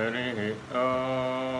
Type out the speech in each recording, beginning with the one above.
हरिः ॐ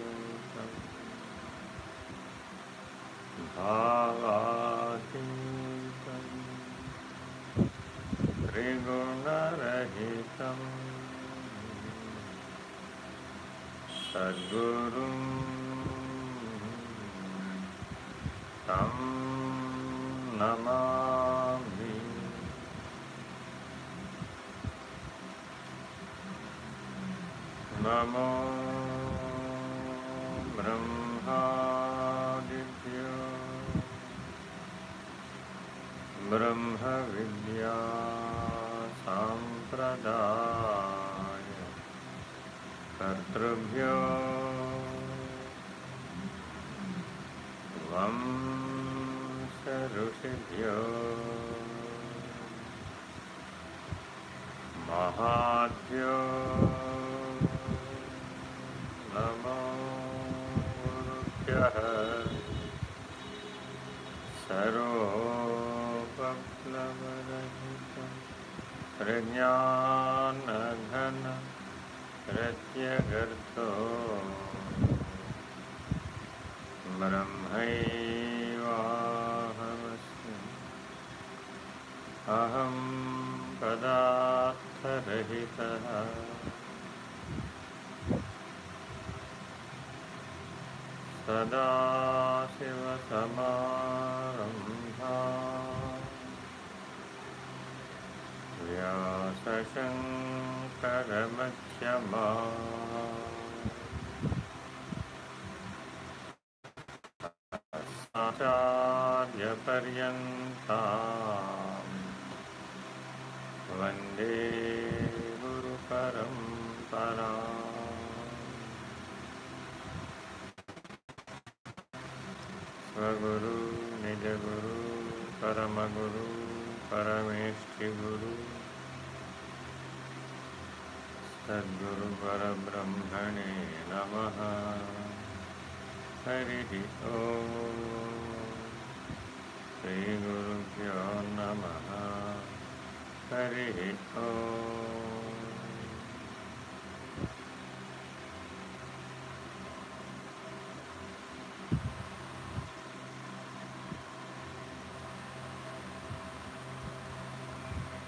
भावातीतं त्रिगुणरहितं सद्गुरुं तं नमो ब्रह्मा ब्रह्मविद्या साम्प्रदाय कर्तृभ्यो वंशऋषिभ्यो महाभ्यो नमो गुरुभ्यः सर्वोपप्लवरहितं प्रज्ञानघन प्रत्यगर्थो ब्रह्मैवाहमस्मि। अहं पदार्थरहितः। सदाशिवसमारम्भा व्यासशङ्करमध्यमा आचार्यपर्यन्ता। वंदे गुरुपरम्परा। स्वगुरु निजगुरु परमगुरु परमेष्ठिगुरु। सद्गुरु परब्रह्मणे नमः हरिः ॐ श्रीगुरुभ्यो नमः हरिः ॐ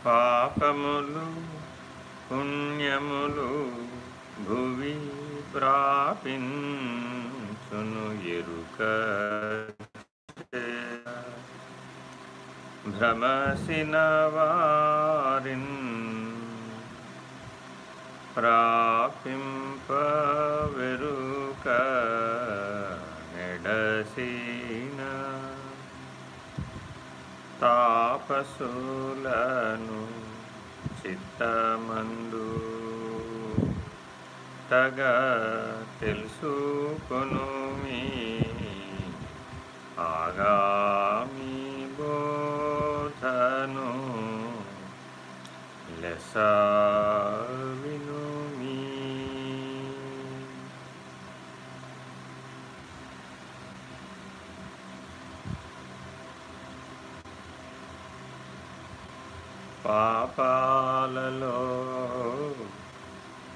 పాపములు పుణ్యములు భువి ప్రాపించును ఎరుక భ్రమసిన వారిన్ ప్రాపింపవెరుక నెడసిన తాపసులను చిత్తమందు తగ తెలుసుకొను ఆగామి బోధను లెసా విను మీ పాపాలలో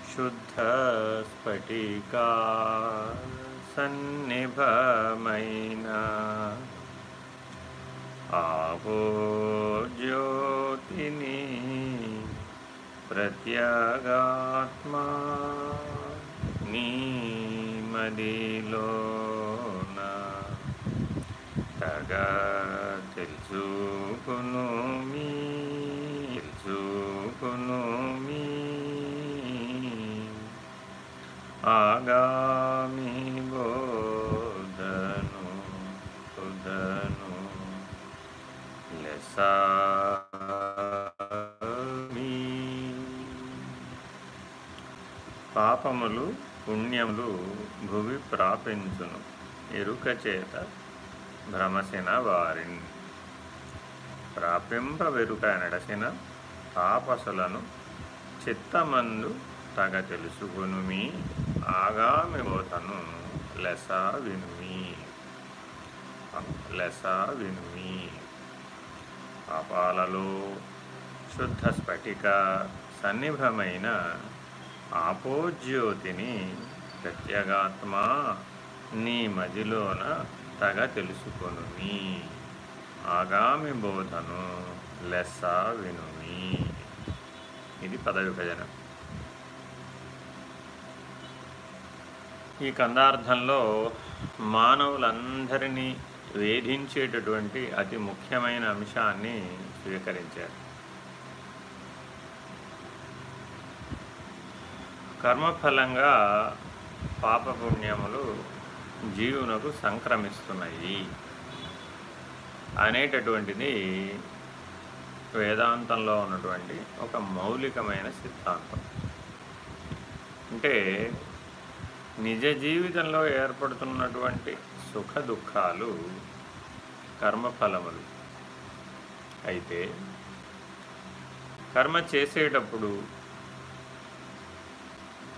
శుద్ధ స్ఫటికా సన్నిభమైన ఆపో జ్యోతిని ప్రత్యగాత్మా నీ మదిలోన తగ తెలుసుకును మీ తెలుసుకును మీ ఆగామి బోధను బుధను లెసామి పాపములు పుణ్యములు భువి ప్రాపించును ఎరుక చేత భ్రమసిన వారిని. ప్రాపింప వెరుక నడసిన తాపసులను చిత్తమందు తగ తెలుసుకునుమి. ఆగామి బోధను లెస వినుమి. లెస వినుమి. పాపాలలో శుద్ధ స్ఫటిక సన్నిభమైన ఆపోజ్యోతిని ప్రత్యేగాత్మ నీ మదిలోన తగ తెలుసుకొనుమి. ఆగామి బోధను లెస్స వినుమి. ఇది పద ఈ కందార్థంలో మానవులందరినీ వేధించేటటువంటి అతి ముఖ్యమైన అంశాన్ని స్వీకరించారు. కర్మఫలంగా పాపపుణ్యములు జీవునకు సంక్రమిస్తున్నాయి అనేటటువంటిది వేదాంతంలో ఉన్నటువంటి ఒక మౌలికమైన సిద్ధాంతం. అంటే నిజ జీవితంలో ఏర్పడుతున్నటువంటి సుఖ దుఃఖాలు కర్మఫలములు. అయితే కర్మ చేసేటప్పుడు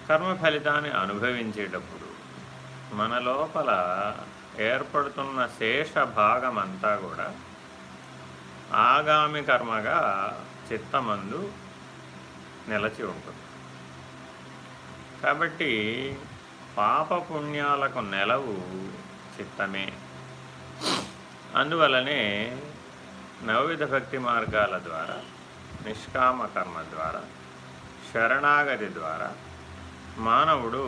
కర్మ ఫలితాన్ని అనుభవించేటప్పుడు మన లోపల ఏర్పడుతున్న శేష భాగమంతా కూడా ఆగామి కర్మగా చిత్తమందు నిలచి ఉంటుంది. కాబట్టి పాపపుణ్యాలకు నెలవు చిత్తమే. అందువలనే నవవిధ భక్తి మార్గాల ద్వారా నిష్కామ కర్మ ద్వారా శరణాగతి ద్వారా మానవుడు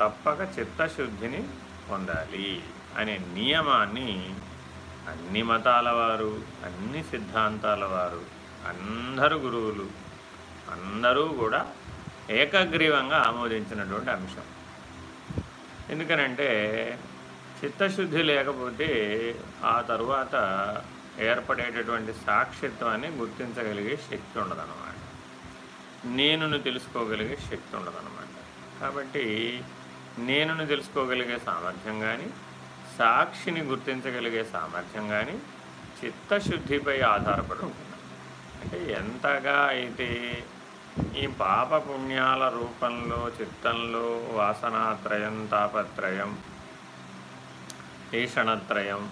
తప్పక చిత్తశుద్ధిని పొందాలి అనే నియమాన్ని అన్ని మతాల వారు అన్ని సిద్ధాంతాల వారు అందరు గురువులు అందరూ కూడా ఏకగ్రీవంగా ఆమోదించినటువంటి అంశం. ఎందుకనంటే చిత్తశుద్ధి లేకపోతే ఆ తరువాత ఏర్పడేటటువంటి సాక్షిత్వాన్ని గుర్తించగలిగే శక్తి ఉండదన్నమాట. నేనును తెలుసుకోగలిగే శక్తి ఉండదన్నమాట. కాబట్టి నేనును తెలుసుకోగలిగే సామర్థ్యం కానీ సాక్షిని గుర్తించగలిగే సామర్థ్యం కానీ చిత్తశుద్ధిపై ఆధారపడి ఉంటుంది. అంటే ఎంతగా అయితే ఈ పాపపుణ్యాల రూపంలో చిత్తంలో వాసనాత్రయం తాపత్రయం ఈషణత్రయం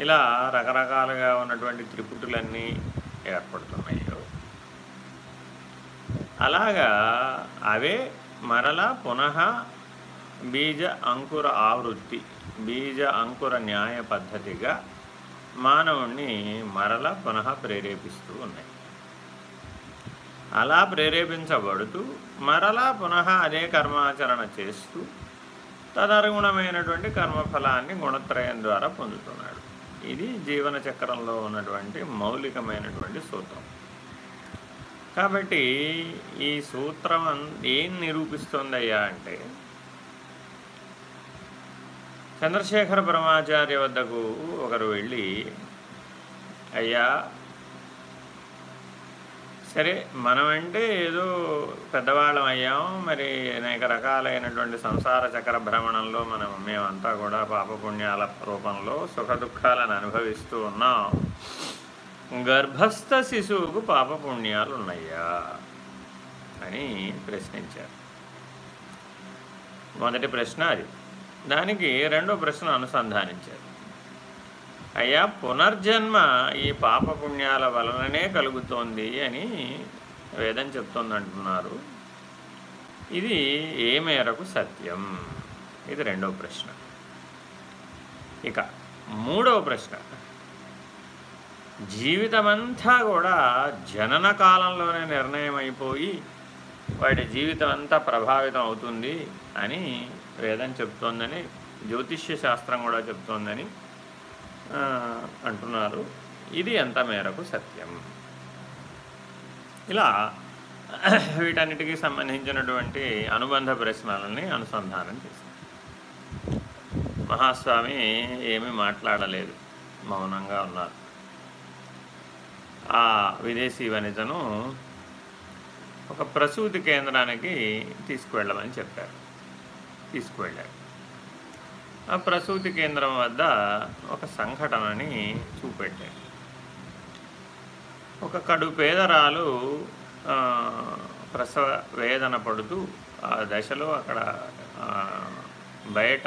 ఇలా రకరకాలుగా ఉన్నటువంటి త్రిపుటులన్నీ ఏర్పడుతున్నాయో. అలాగా అవే మరలా పునః బీజ అంకుర ఆవృత్తి బీజ అంకుర న్యాయ పద్ధతిగా మానవుణ్ణి మరల పునః ప్రేరేపిస్తూ ఉన్నాయి. అలా ప్రేరేపించబడుతూ మరలా పునః అదే కర్మాచరణ చేస్తూ తదనుగుణమైనటువంటి కర్మఫలాన్ని గుణత్రయం ద్వారా పొందుతున్నాడు. ఇది జీవన చక్రంలో ఉన్నటువంటి మౌలికమైనటువంటి సూత్రం. కాబట్టి ఈ సూత్రం ఏం నిరూపిస్తుందయ్యా అంటే చంద్రశేఖర బ్రహ్మాచార్య వద్దకు ఒకరు వెళ్ళి అయ్యా సరే మనమంటే ఏదో పెద్దవాళ్ళం అయ్యాం. మరి అనేక రకాలైనటువంటి సంసార చక్ర భ్రమణంలో మనం మేమంతా కూడా పాపపుణ్యాల రూపంలో సుఖ దుఃఖాలను అనుభవిస్తూ ఉన్నాం. గర్భస్థ శిశువుకు పాపపుణ్యాలు ఉన్నాయా అని ప్రశ్నించారు. మొదటి ప్రశ్న అది. దానికి రెండో ప్రశ్న అనుసంధానించారు. అయ్యా పునర్జన్మ ఈ పాపపుణ్యాల వలననే కలుగుతోంది అని వేదం చెప్తోందంటున్నారు. ఇది ఏ మేరకు సత్యం? ఇది రెండవ ప్రశ్న. ఇక మూడవ ప్రశ్న. జీవితమంతా కూడా జనన కాలంలోనే నిర్ణయం అయిపోయి వాడి జీవితం అంతా ప్రభావితం అవుతుంది అని వేదం చెప్తోందని జ్యోతిష్య శాస్త్రం కూడా చెప్తోందని అంటున్నారు. ఇది ఎంత మేరకు సత్యం? ఇలా వీటన్నిటికీ సంబంధించినటువంటి అనుబంధ ప్రశ్నలని అనుసంధానం చేశారు. మహాస్వామి ఏమీ మాట్లాడలేదు. మౌనంగా ఉన్నారు. ఆ విదేశీ వనితను ఒక ప్రసూతి కేంద్రానికి తీసుకువెళ్ళమని చెప్పారు. తీసుకువెళ్ళారు. ఆ ప్రసూతి కేంద్రం వద్ద ఒక సంఘటనని చూపెట్టాడు ఒక కడు పేదరాలు ప్రసవ వేదన పడుతూ ఆ దశలో అక్కడ బయట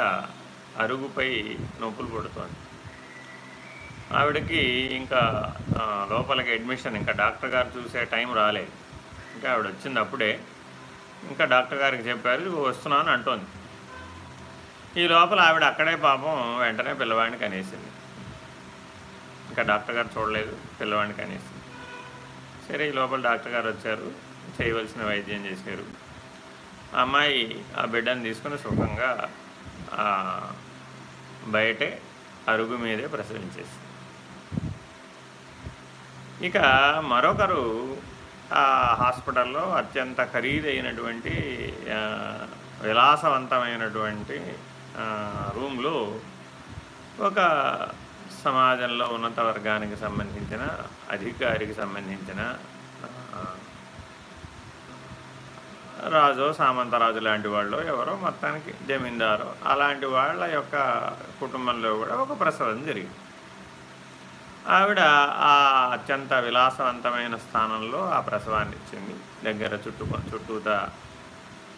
అరుగుపై నొప్పులు పడుతోంది. ఆవిడకి ఇంకా లోపలికి అడ్మిషన్ ఇంకా డాక్టర్ గారు చూసే టైం రాలేదు. ఇంకా ఆవిడ వచ్చింది అప్పుడే ఇంకా డాక్టర్ గారికి చెప్పారు వస్తున్నాను అంటోంది. ఈ లోపల ఆవిడ అక్కడే పాపం వెంటనే పిల్లవాడిని కనేసింది. ఇంకా డాక్టర్ గారు చూడలేదు పిల్లవాడిని కనేసింది. సరే ఈ లోపల డాక్టర్ గారు వచ్చారు చేయవలసిన వైద్యం చేశారు. అమ్మాయి ఆ బిడ్డను తీసుకుని సుఖంగా బయటే అరుగు మీదే ప్రసవించేసింది. ఇక మరొకరు ఆ హాస్పిటల్లో అత్యంత ఖరీదైనటువంటి విలాసవంతమైనటువంటి రూమ్లో ఒక సమాజంలో ఉన్నత వర్గానికి సంబంధించిన అధికారికి సంబంధించిన రాజు సామంతరాజు లాంటి వాళ్ళు ఎవరో మొత్తానికి జమీందారు అలాంటి వాళ్ళ యొక్క కుటుంబంలో కూడా ఒక ప్రసవం జరిగింది. ఆవిడ ఆ అత్యంత విలాసవంతమైన స్థానంలో ఆ ప్రసవాన్ని ఇచ్చింది. దగ్గర చుట్టూ చుట్టూతా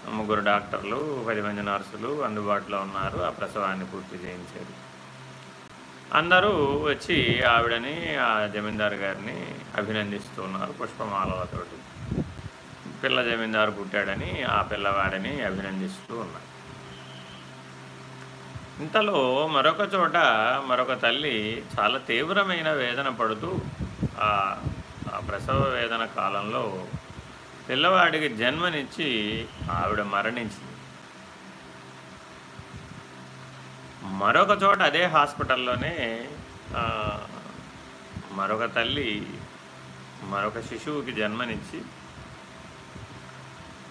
ముగ్గురు డాక్టర్లు పది మంది నర్సులు అందుబాటులో ఉన్నారు. ఆ ప్రసవాన్ని పూర్తి చేయించారు. అందరూ వచ్చి ఆవిడని ఆ జమీందారు గారిని అభినందిస్తున్నారు పుష్పమాలలతోటి. పిల్ల జమీందారు పుట్టాడని ఆ పిల్లవాడిని అభినందిస్తూ ఉన్నారు. ఇంతలో మరొక చోట మరొక తల్లి చాలా తీవ్రమైన వేదన పడుతూ ఆ ప్రసవ వేదన కాలంలో పిల్లవాడికి జన్మనిచ్చి ఆవిడ మరణించింది. మరొక చోట అదే హాస్పిటల్లోనే మరొక తల్లి మరొక శిశువుకి జన్మనిచ్చి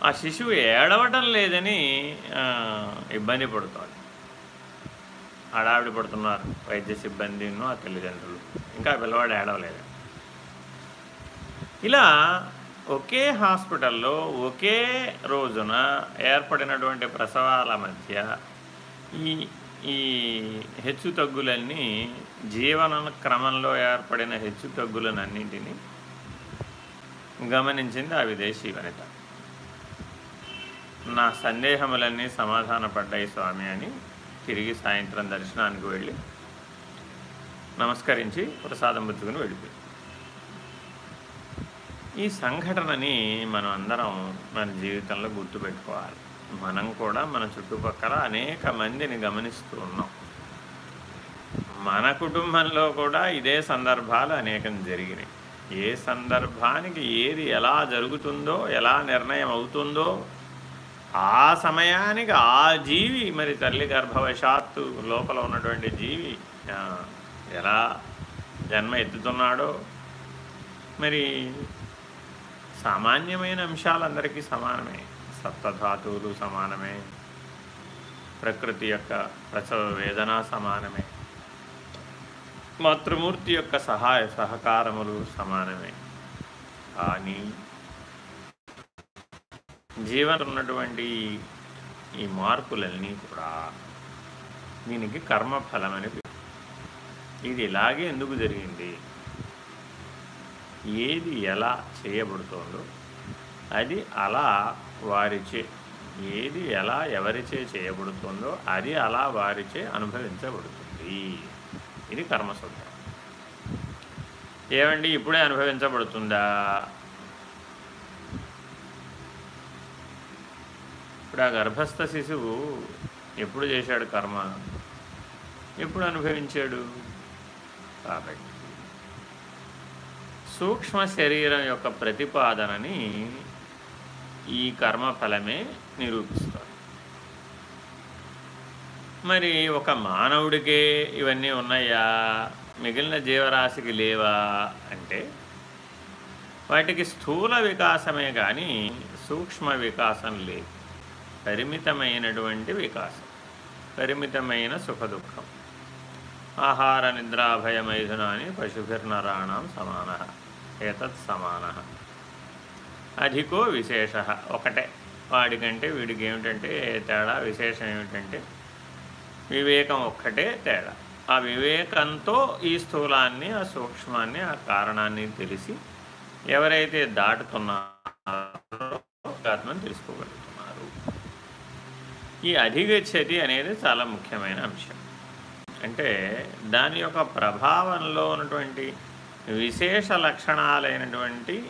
ఆ శిశువు ఏడవటం లేదని ఇబ్బంది పడుతోంది. ఆడావిడ పడుతున్నారు వైద్య సిబ్బందిను ఆ తల్లిదండ్రులు. ఇంకా పిల్లవాడు ఏడవలేదు. ఇలా ఒకే హాస్పిటల్లో ఒకే రోజున ఏర్పడినటువంటి ప్రసవాల మధ్య ఈ ఈ హెచ్చు తగ్గులన్నీ జీవన క్రమంలో ఏర్పడిన హెచ్చు తగ్గులనన్నింటినీ గమనించింది ఆ విదేశీ వనిత. నా సందేహములన్నీ సమాధానపడ్డాయి స్వామి అని తిరిగి సాయంత్రం దర్శనానికి వెళ్ళి నమస్కరించి ప్రసాదం బుద్ధుకుని వెళ్ళిపోయి ఈ సంఘటనని మనం అందరం మన జీవితంలో గుర్తుపెట్టుకోవాలి. మనం కూడా మన చుట్టుపక్కల అనేక మందిని గమనిస్తూ ఉన్నాం. మన కుటుంబంలో కూడా ఇదే సందర్భాలు అనేకం జరిగినాయి. ఏ సందర్భానికి ఏది ఎలా జరుగుతుందో ఎలా నిర్ణయం అవుతుందో ఆ సమయానికి ఆ జీవి మరి తల్లి గర్భవశాత్తు లోపల ఉన్నటువంటి జీవి ఎలా జన్మ ఎత్తుతున్నాడో మరి సామాన్యమైన అంశాలందరికీ సమానమే. సప్తధాతువులు సమానమే. ప్రకృతి యొక్క ప్రసవ వేదన సమానమే. మాతృమూర్తి యొక్క సహాయ సహకారములు సమానమే. కానీ జీవన ఉన్నటువంటి ఈ మార్పులన్నీ కూడా దీనికి కర్మఫలం అని ఇది ఇలాగే ఎందుకు జరిగింది? ఏది ఎలా చేయబడుతోందో అది అలా వారిచే ఏది ఎలా ఎవరిచే చేయబడుతుందో అది అలా వారిచే అనుభవించబడుతుంది. ఇది కర్మసూత్రం. ఏమండి ఇప్పుడే అనుభవించబడుతుందా? ఇప్పుడు ఆ గర్భస్థ శిశువు ఎప్పుడు చేశాడు కర్మ? ఎప్పుడు అనుభవించాడు? కాబట్టి సూక్ష్మ శరీరం యొక్క ప్రతిపాదనని ఈ కర్మఫలమే నిరూపిస్తుంది. మరి ఒక మానవుడికే ఇవన్నీ ఉన్నాయా? మిగిలిన జీవరాశికి లేవా? అంటే వాటికి స్థూల వికాసమే కానీ సూక్ష్మ వికాసం లేదు. పరిమితమైనటువంటి వికాసం. పరిమితమైన సుఖదుఖం. ఆహార నిద్రాభయమైథునాన్ని పశుభిర్నరాణం సమాన. ఏతత్ సమాన. అధికో విశేష. ఒకటే. వాడికంటే వీడికి ఏమిటంటే తేడా విశేషం ఏమిటంటే వివేకం ఒక్కటే తేడా. ఆ వివేకంతో ఈ స్థూలాన్ని ఆ సూక్ష్మాన్ని ఆ కారణాన్ని తెలిసి ఎవరైతే దాటుతున్నారో ఆత్మని తెలుసుకోగలుగుతున్నారు. ఈ అధిగచ్చతి అనేది చాలా ముఖ్యమైన అంశం. అంటే దాని యొక్క ప్రభావంలో ఉన్నటువంటి విశేష లక్షణాలైనటువంటి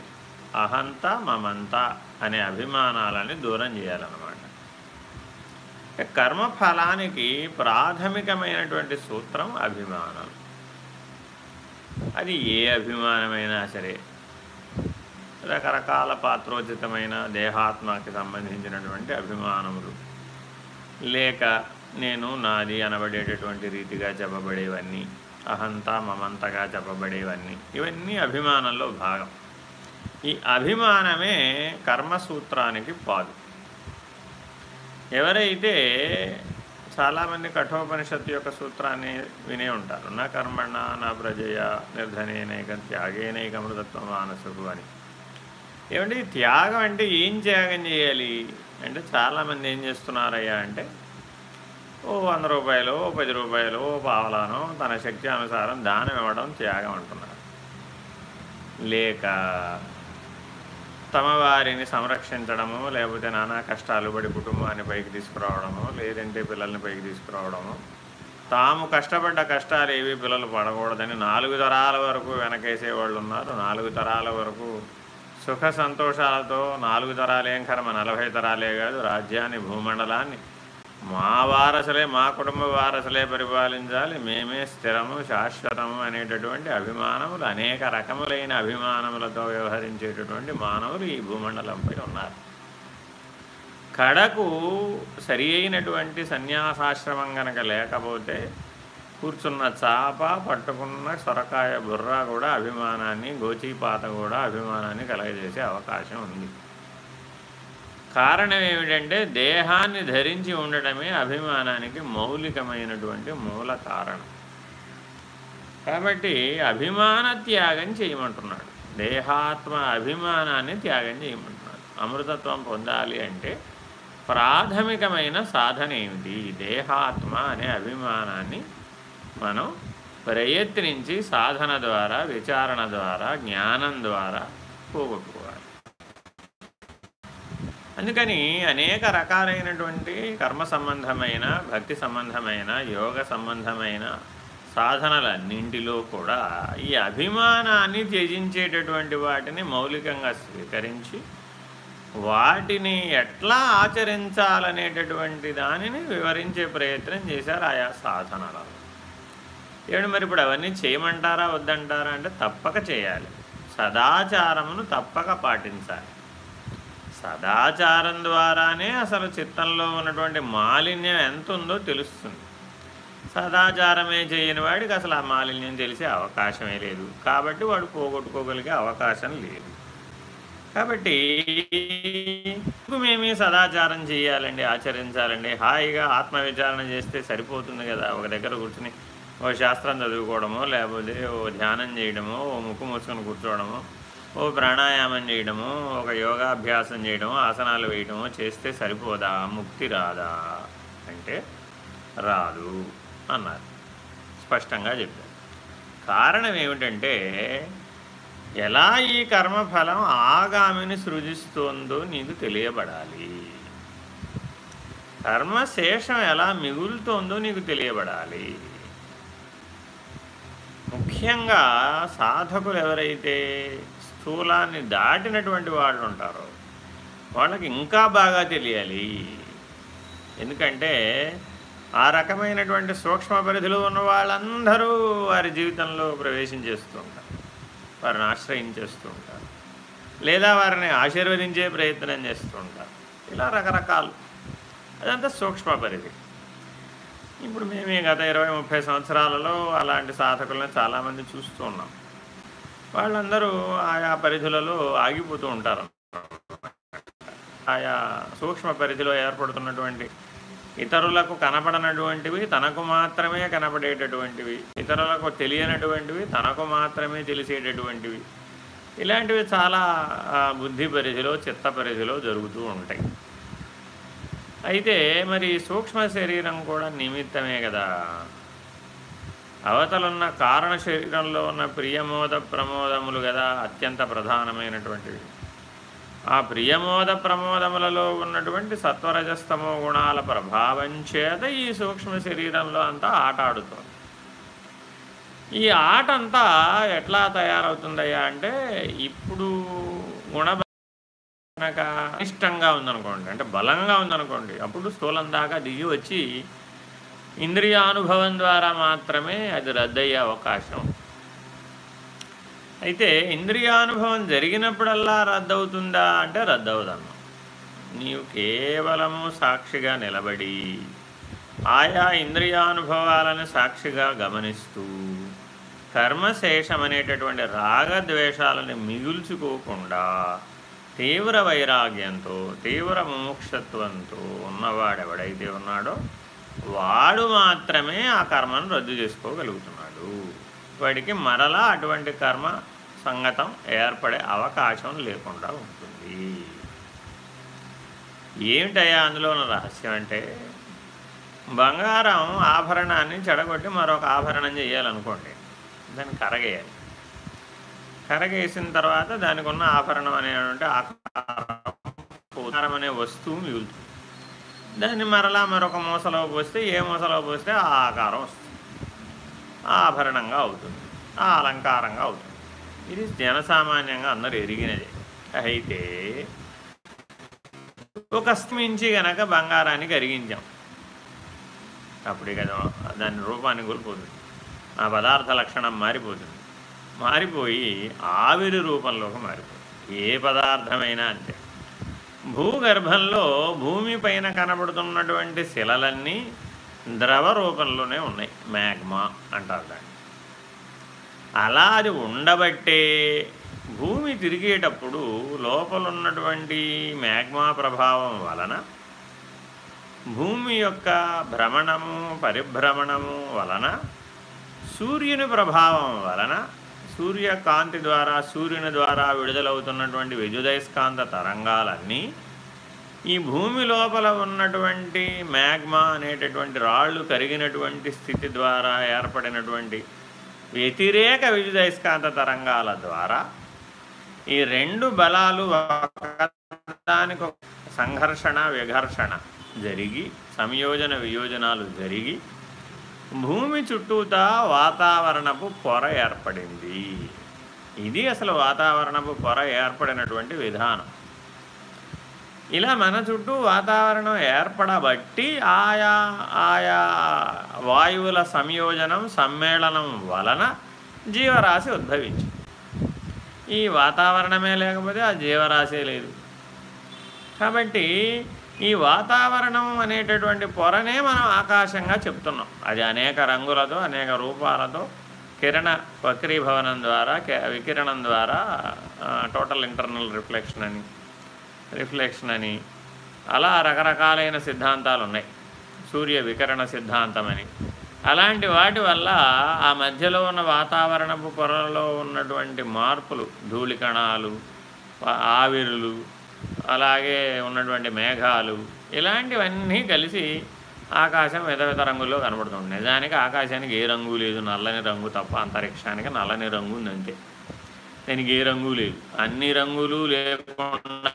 అహంత మమంత అనే అభిమానాలని దూరం చేయాలన్నమాట. కర్మఫలానికి ప్రాథమికమైనటువంటి సూత్రం అభిమానం. అది ఏ అభిమానమైనా సరే రకరకాల పాత్రోచితమైన దేహాత్మకి సంబంధించినటువంటి అభిమానములు లేక నేను నాది అనబడేటటువంటి రీతిగా చెప్పబడేవన్నీ అహంత మమంతగా చెప్పబడేవన్నీ ఇవన్నీ. అభిమానంలో భాగం. ఈ అభిమానమే కర్మసూత్రానికి పాదు. ఎవరైతే చాలామంది కఠోపనిషత్తు యొక్క సూత్రాన్ని వినే ఉంటారు నా కర్మణ నా ప్రజయ నిర్ధనేనైక త్యాగేనైక అమృతత్వ మానసుకు అని. ఏమంటే త్యాగం అంటే ఏం త్యాగం చేయాలి? అంటే చాలామంది ఏం చేస్తున్నారయ్యా అంటే ఓ వంద రూపాయలు ఓ పది రూపాయలు ఓ పావలాను తన శక్తి అనుసారం దానం ఇవ్వడం త్యాగం అంటున్నారు. లేక తమ వారిని సంరక్షించడము లేకపోతే నానా కష్టాలు పడి కుటుంబాన్ని పైకి తీసుకురావడము లేదంటే పిల్లల్ని పైకి తీసుకురావడము. తాము కష్టపడ్డ కష్టాలు ఏవి పిల్లలు పడకూడదని నాలుగు తరాల వరకు వెనకేసే వాళ్ళు ఉన్నారు. నాలుగు తరాల వరకు సుఖ సంతోషాలతో నాలుగు తరాలేం కర్మ నలభై తరాలే కాదు రాజ్యాన్ని భూమండలాన్ని మా వారసులే మా కుటుంబ వారసులే పరిపాలించాలి. మేమే స్థిరము శాశ్వతము అనేటటువంటి అభిమానములు అనేక రకములైన అభిమానములతో వ్యవహరించేటటువంటి మానవులు ఈ భూమండలంపై ఉన్నారు. కడకు సరి అయినటువంటి సన్యాసాశ్రమం కనుక లేకపోతే కూర్చున్న చాప పట్టుకున్న సొరకాయ బుర్ర కూడా అభిమానాన్ని గోచీపాత కూడా అభిమానాన్ని కలగజేసే అవకాశం ఉంది. కారణం ఏమిటంటే దేహాన్ని ధరించి ఉండటమే అభిమానానికి మౌలికమైనటువంటి మూల కారణం. కాబట్టి అభిమాన త్యాగం చేయమంటున్నాడు. దేహాత్మ అభిమానాన్ని త్యాగం చేయమంటున్నాడు. అమృతత్వం పొందాలి అంటే ప్రాథమికమైన సాధన ఏమిటి? దేహాత్మ అనే అభిమానాన్ని మనం ప్రయత్నించి సాధన ద్వారా విచారణ ద్వారా జ్ఞానం ద్వారా పోగొట్టుకోవాలి. అందుకని అనేక రకాలైనటువంటి కర్మ సంబంధమైన భక్తి సంబంధమైన యోగ సంబంధమైన సాధనలన్నింటిలో కూడా ఈ అభిమానాన్ని త్యజించేటటువంటి వాటిని మౌలికంగా స్వీకరించి వాటిని ఎట్లా ఆచరించాలనేటటువంటి దానిని వివరించే ప్రయత్నం చేశారు ఆయా సాధనలలో. ఏడు మరి ఇప్పుడు అవన్నీ చేయమంటారా వద్దంటారా అంటే తప్పక చేయాలి. సదాచారమును తప్పక పాటించాలి. సదాచారం ద్వారానే అసలు చిత్తంలో ఉన్నటువంటి మాలిన్యం ఎంత ఉందో తెలుస్తుంది. సదాచారమే చేయని వాడికి అసలు ఆ మాలిన్యం తెలిసే అవకాశమే లేదు. కాబట్టి వాడు పోగొట్టుకోగలిగే అవకాశం లేదు. కాబట్టి మేమీ సదాచారం చేయాలండి ఆచరించాలండి? హాయిగా ఆత్మవిచారణ చేస్తే సరిపోతుంది కదా. ఒక దగ్గర కూర్చుని ఓ శాస్త్రం చదువుకోవడమో లేకపోతే ఓ ధ్యానం చేయడమో ఓ ముక్కు మూసుకొని కూర్చోవడమో ఓ ప్రాణాయామం చేయడము ఒక యోగాభ్యాసం చేయడము ఆసనాలు వేయడము చేస్తే సరిపోదా? ముక్తి రాదా? అంటే రాదు అన్నారు. స్పష్టంగా చెప్పారు. కారణం ఏమిటంటే ఎలా ఈ కర్మఫలం ఆగామిని సృజిస్తోందో నీకు తెలియబడాలి. కర్మశేషం ఎలా మిగులుతోందో నీకు తెలియబడాలి. ముఖ్యంగా సాధకులు ఎవరైతే స్థూలాన్ని దాటినటువంటి వాళ్ళు ఉంటారు. వాళ్ళకి ఇంకా బాగా తెలియాలి. ఎందుకంటే ఆ రకమైనటువంటి సూక్ష్మ పరిధిలో ఉన్న వాళ్ళందరూ వారి జీవితంలో ప్రవేశం చేస్తూ ఉంటారు. వారిని ఆశ్రయించేస్తూ ఉంటారు. లేదా వారిని ఆశీర్వదించే ప్రయత్నం చేస్తూ ఉంటారు. ఇలా రకరకాలు. అదంతా సూక్ష్మ పరిధి. ఇప్పుడు మేము గత ఇరవై ముప్పై సంవత్సరాలలో అలాంటి సాధకులను చాలామంది చూస్తూ ఉన్నాం. వాళ్ళందరూ ఆయా పరిధులలో ఆగిపోతూ ఉంటారు. ఆయా సూక్ష్మ పరిధిలో ఏర్పడుతున్నటువంటి ఇతరులకు కనపడనటువంటివి తనకు మాత్రమే కనపడేటటువంటివి ఇతరులకు తెలియనటువంటివి తనకు మాత్రమే తెలిసేటటువంటివి. ఇలాంటివి చాలా బుద్ధి పరిధిలో చిత్త పరిధిలో జరుగుతూ ఉంటాయి. అయితే మరి సూక్ష్మ శరీరం కూడా నిమిత్తమే కదా? అవతలున్న కారణ శరీరంలో ఉన్న ప్రియమోద ప్రమోదములు కదా అత్యంత ప్రధానమైనటువంటివి. ఆ ప్రియమోద ప్రమోదములలో ఉన్నటువంటి సత్వరజస్తమో గుణాల ప్రభావం చేత ఈ సూక్ష్మ శరీరంలో అంతా ఆట ఆడుతుంది. ఈ ఆట అంతా ఎట్లా తయారవుతుందయ్యా అంటే ఇప్పుడు గుణ కనుక ఇష్టంగా ఉందనుకోండి అంటే బలంగా ఉందనుకోండి అప్పుడు స్థూలం దాకా దిగి వచ్చి ఇంద్రియానుభవం ద్వారా మాత్రమే అది రద్దయ్యే అవకాశం. అయితే ఇంద్రియానుభవం జరిగినప్పుడల్లా రద్దవుతుందా అంటే రద్దవుదమ్మా. నీవు కేవలము సాక్షిగా నిలబడి ఆయా ఇంద్రియానుభవాలను సాక్షిగా గమనిస్తూ కర్మశేషం అనేటటువంటి రాగద్వేషాలను మిగుల్చుకోకుండా తీవ్ర వైరాగ్యంతో తీవ్ర ముముక్షత్వంతో ఉన్నవాడెవడైతే ఉన్నాడో వాడు మాత్రమే ఆ కర్మను రద్దు చేసుకోగలుగుతున్నాడు. వాడికి మరలా అటువంటి కర్మ సంగతం ఏర్పడే అవకాశం లేకుండా ఉంటుంది. ఏమిటయ్యా అందులో ఉన్న రహస్యం అంటే బంగారం ఆభరణాన్ని చెడగొట్టి మరొక ఆభరణం చేయాలనుకోండి దాన్ని కరగేయాలి. కరగేసిన తర్వాత దానికి ఉన్న ఆభరణం అనేటువంటి ఆకారం అనే వస్తువు మిగులుతుంది. దాన్ని మరలా మరొక మూసలో పోస్తే ఏ మూసలో పోస్తే ఆ ఆకారం వస్తుంది. ఆభరణంగా అవుతుంది. ఆ అలంకారంగా అవుతుంది. ఇది జనసామాన్యంగా అందరూ ఎరిగినదే. అయితే ఒక మించి గనక బంగారాన్ని కరిగించాం. అప్పుడే కదా దాని రూపాన్ని కోల్పోతుంది. ఆ పదార్థ లక్షణం మారిపోతుంది. మారిపోయి ఆవిరి రూపంలోకి మారిపోతుంది. ఏ పదార్థమైనా అంతే. భూగర్భంలో భూమి పైన కనబడుతున్నటువంటి శిలలన్నీ ద్రవ రూపంలోనే ఉన్నాయి. మ్యాగ్మా అంటారు దాన్ని. అలా అది ఉండబట్టే భూమి తిరిగేటప్పుడు లోపల ఉన్నటువంటి మ్యాగ్మా ప్రభావం వలన భూమి యొక్క భ్రమణము పరిభ్రమణము వలన సూర్యుని ప్రభావం వలన సూర్యకాంతి ద్వారా సూర్యుని ద్వారా విడుదలవుతున్నటువంటి విద్యుదయస్కాంత తరంగాలన్నీ ఈ భూమి లోపల ఉన్నటువంటి మ్యాగ్మా అనేటటువంటి రాళ్ళు కరిగినటువంటి స్థితి ద్వారా ఏర్పడినటువంటి వ్యతిరేక విద్యుదయస్కాంత తరంగాల ద్వారా ఈ రెండు బలాలు ఒకదానికి సంఘర్షణ విఘర్షణ జరిగి సంయోజన వియోజనాలు జరిగి భూమి చుట్టూతా వాతావరణపు పొర ఏర్పడింది. ఇది అసలు వాతావరణపు పొర ఏర్పడినటువంటి విధానం. ఇలా మన చుట్టూ వాతావరణం ఏర్పడబట్టి ఆయా ఆయా వాయువుల సంయోజనం సమ్మేళనం వలన జీవరాశి ఉద్భవించింది. ఈ వాతావరణమే లేకపోతే ఆ జీవరాశే లేదు. కాబట్టి ఈ వాతావరణం అనేటటువంటి పొరనే మనం ఆకాశంగా చెప్తున్నాం. అది అనేక రంగులతో అనేక రూపాలతో కిరణ వక్రీభవనం ద్వారా వికిరణం ద్వారా టోటల్ ఇంటర్నల్ రిఫ్లెక్షన్ అని రిఫ్లెక్షన్ అని అలా రకరకాలైన సిద్ధాంతాలు ఉన్నాయి సూర్య వికరణ సిద్ధాంతం అని. అలాంటి వాటి వల్ల ఆ మధ్యలో ఉన్న వాతావరణపు పొరలో ఉన్నటువంటి మార్పులు ధూళికణాలు ఆవిరులు అలాగే ఉన్నటువంటి మేఘాలు ఇలాంటివన్నీ కలిసి ఆకాశం విధ విధ రంగుల్లో కనబడుతుంది. నిజానికి ఆకాశానికి ఏ రంగు లేదు. నల్లని రంగు తప్ప అంతరిక్షానికి నల్లని రంగు ఉందంతే దానికి ఏ రంగు లేదు. అన్ని రంగులు లేకుండా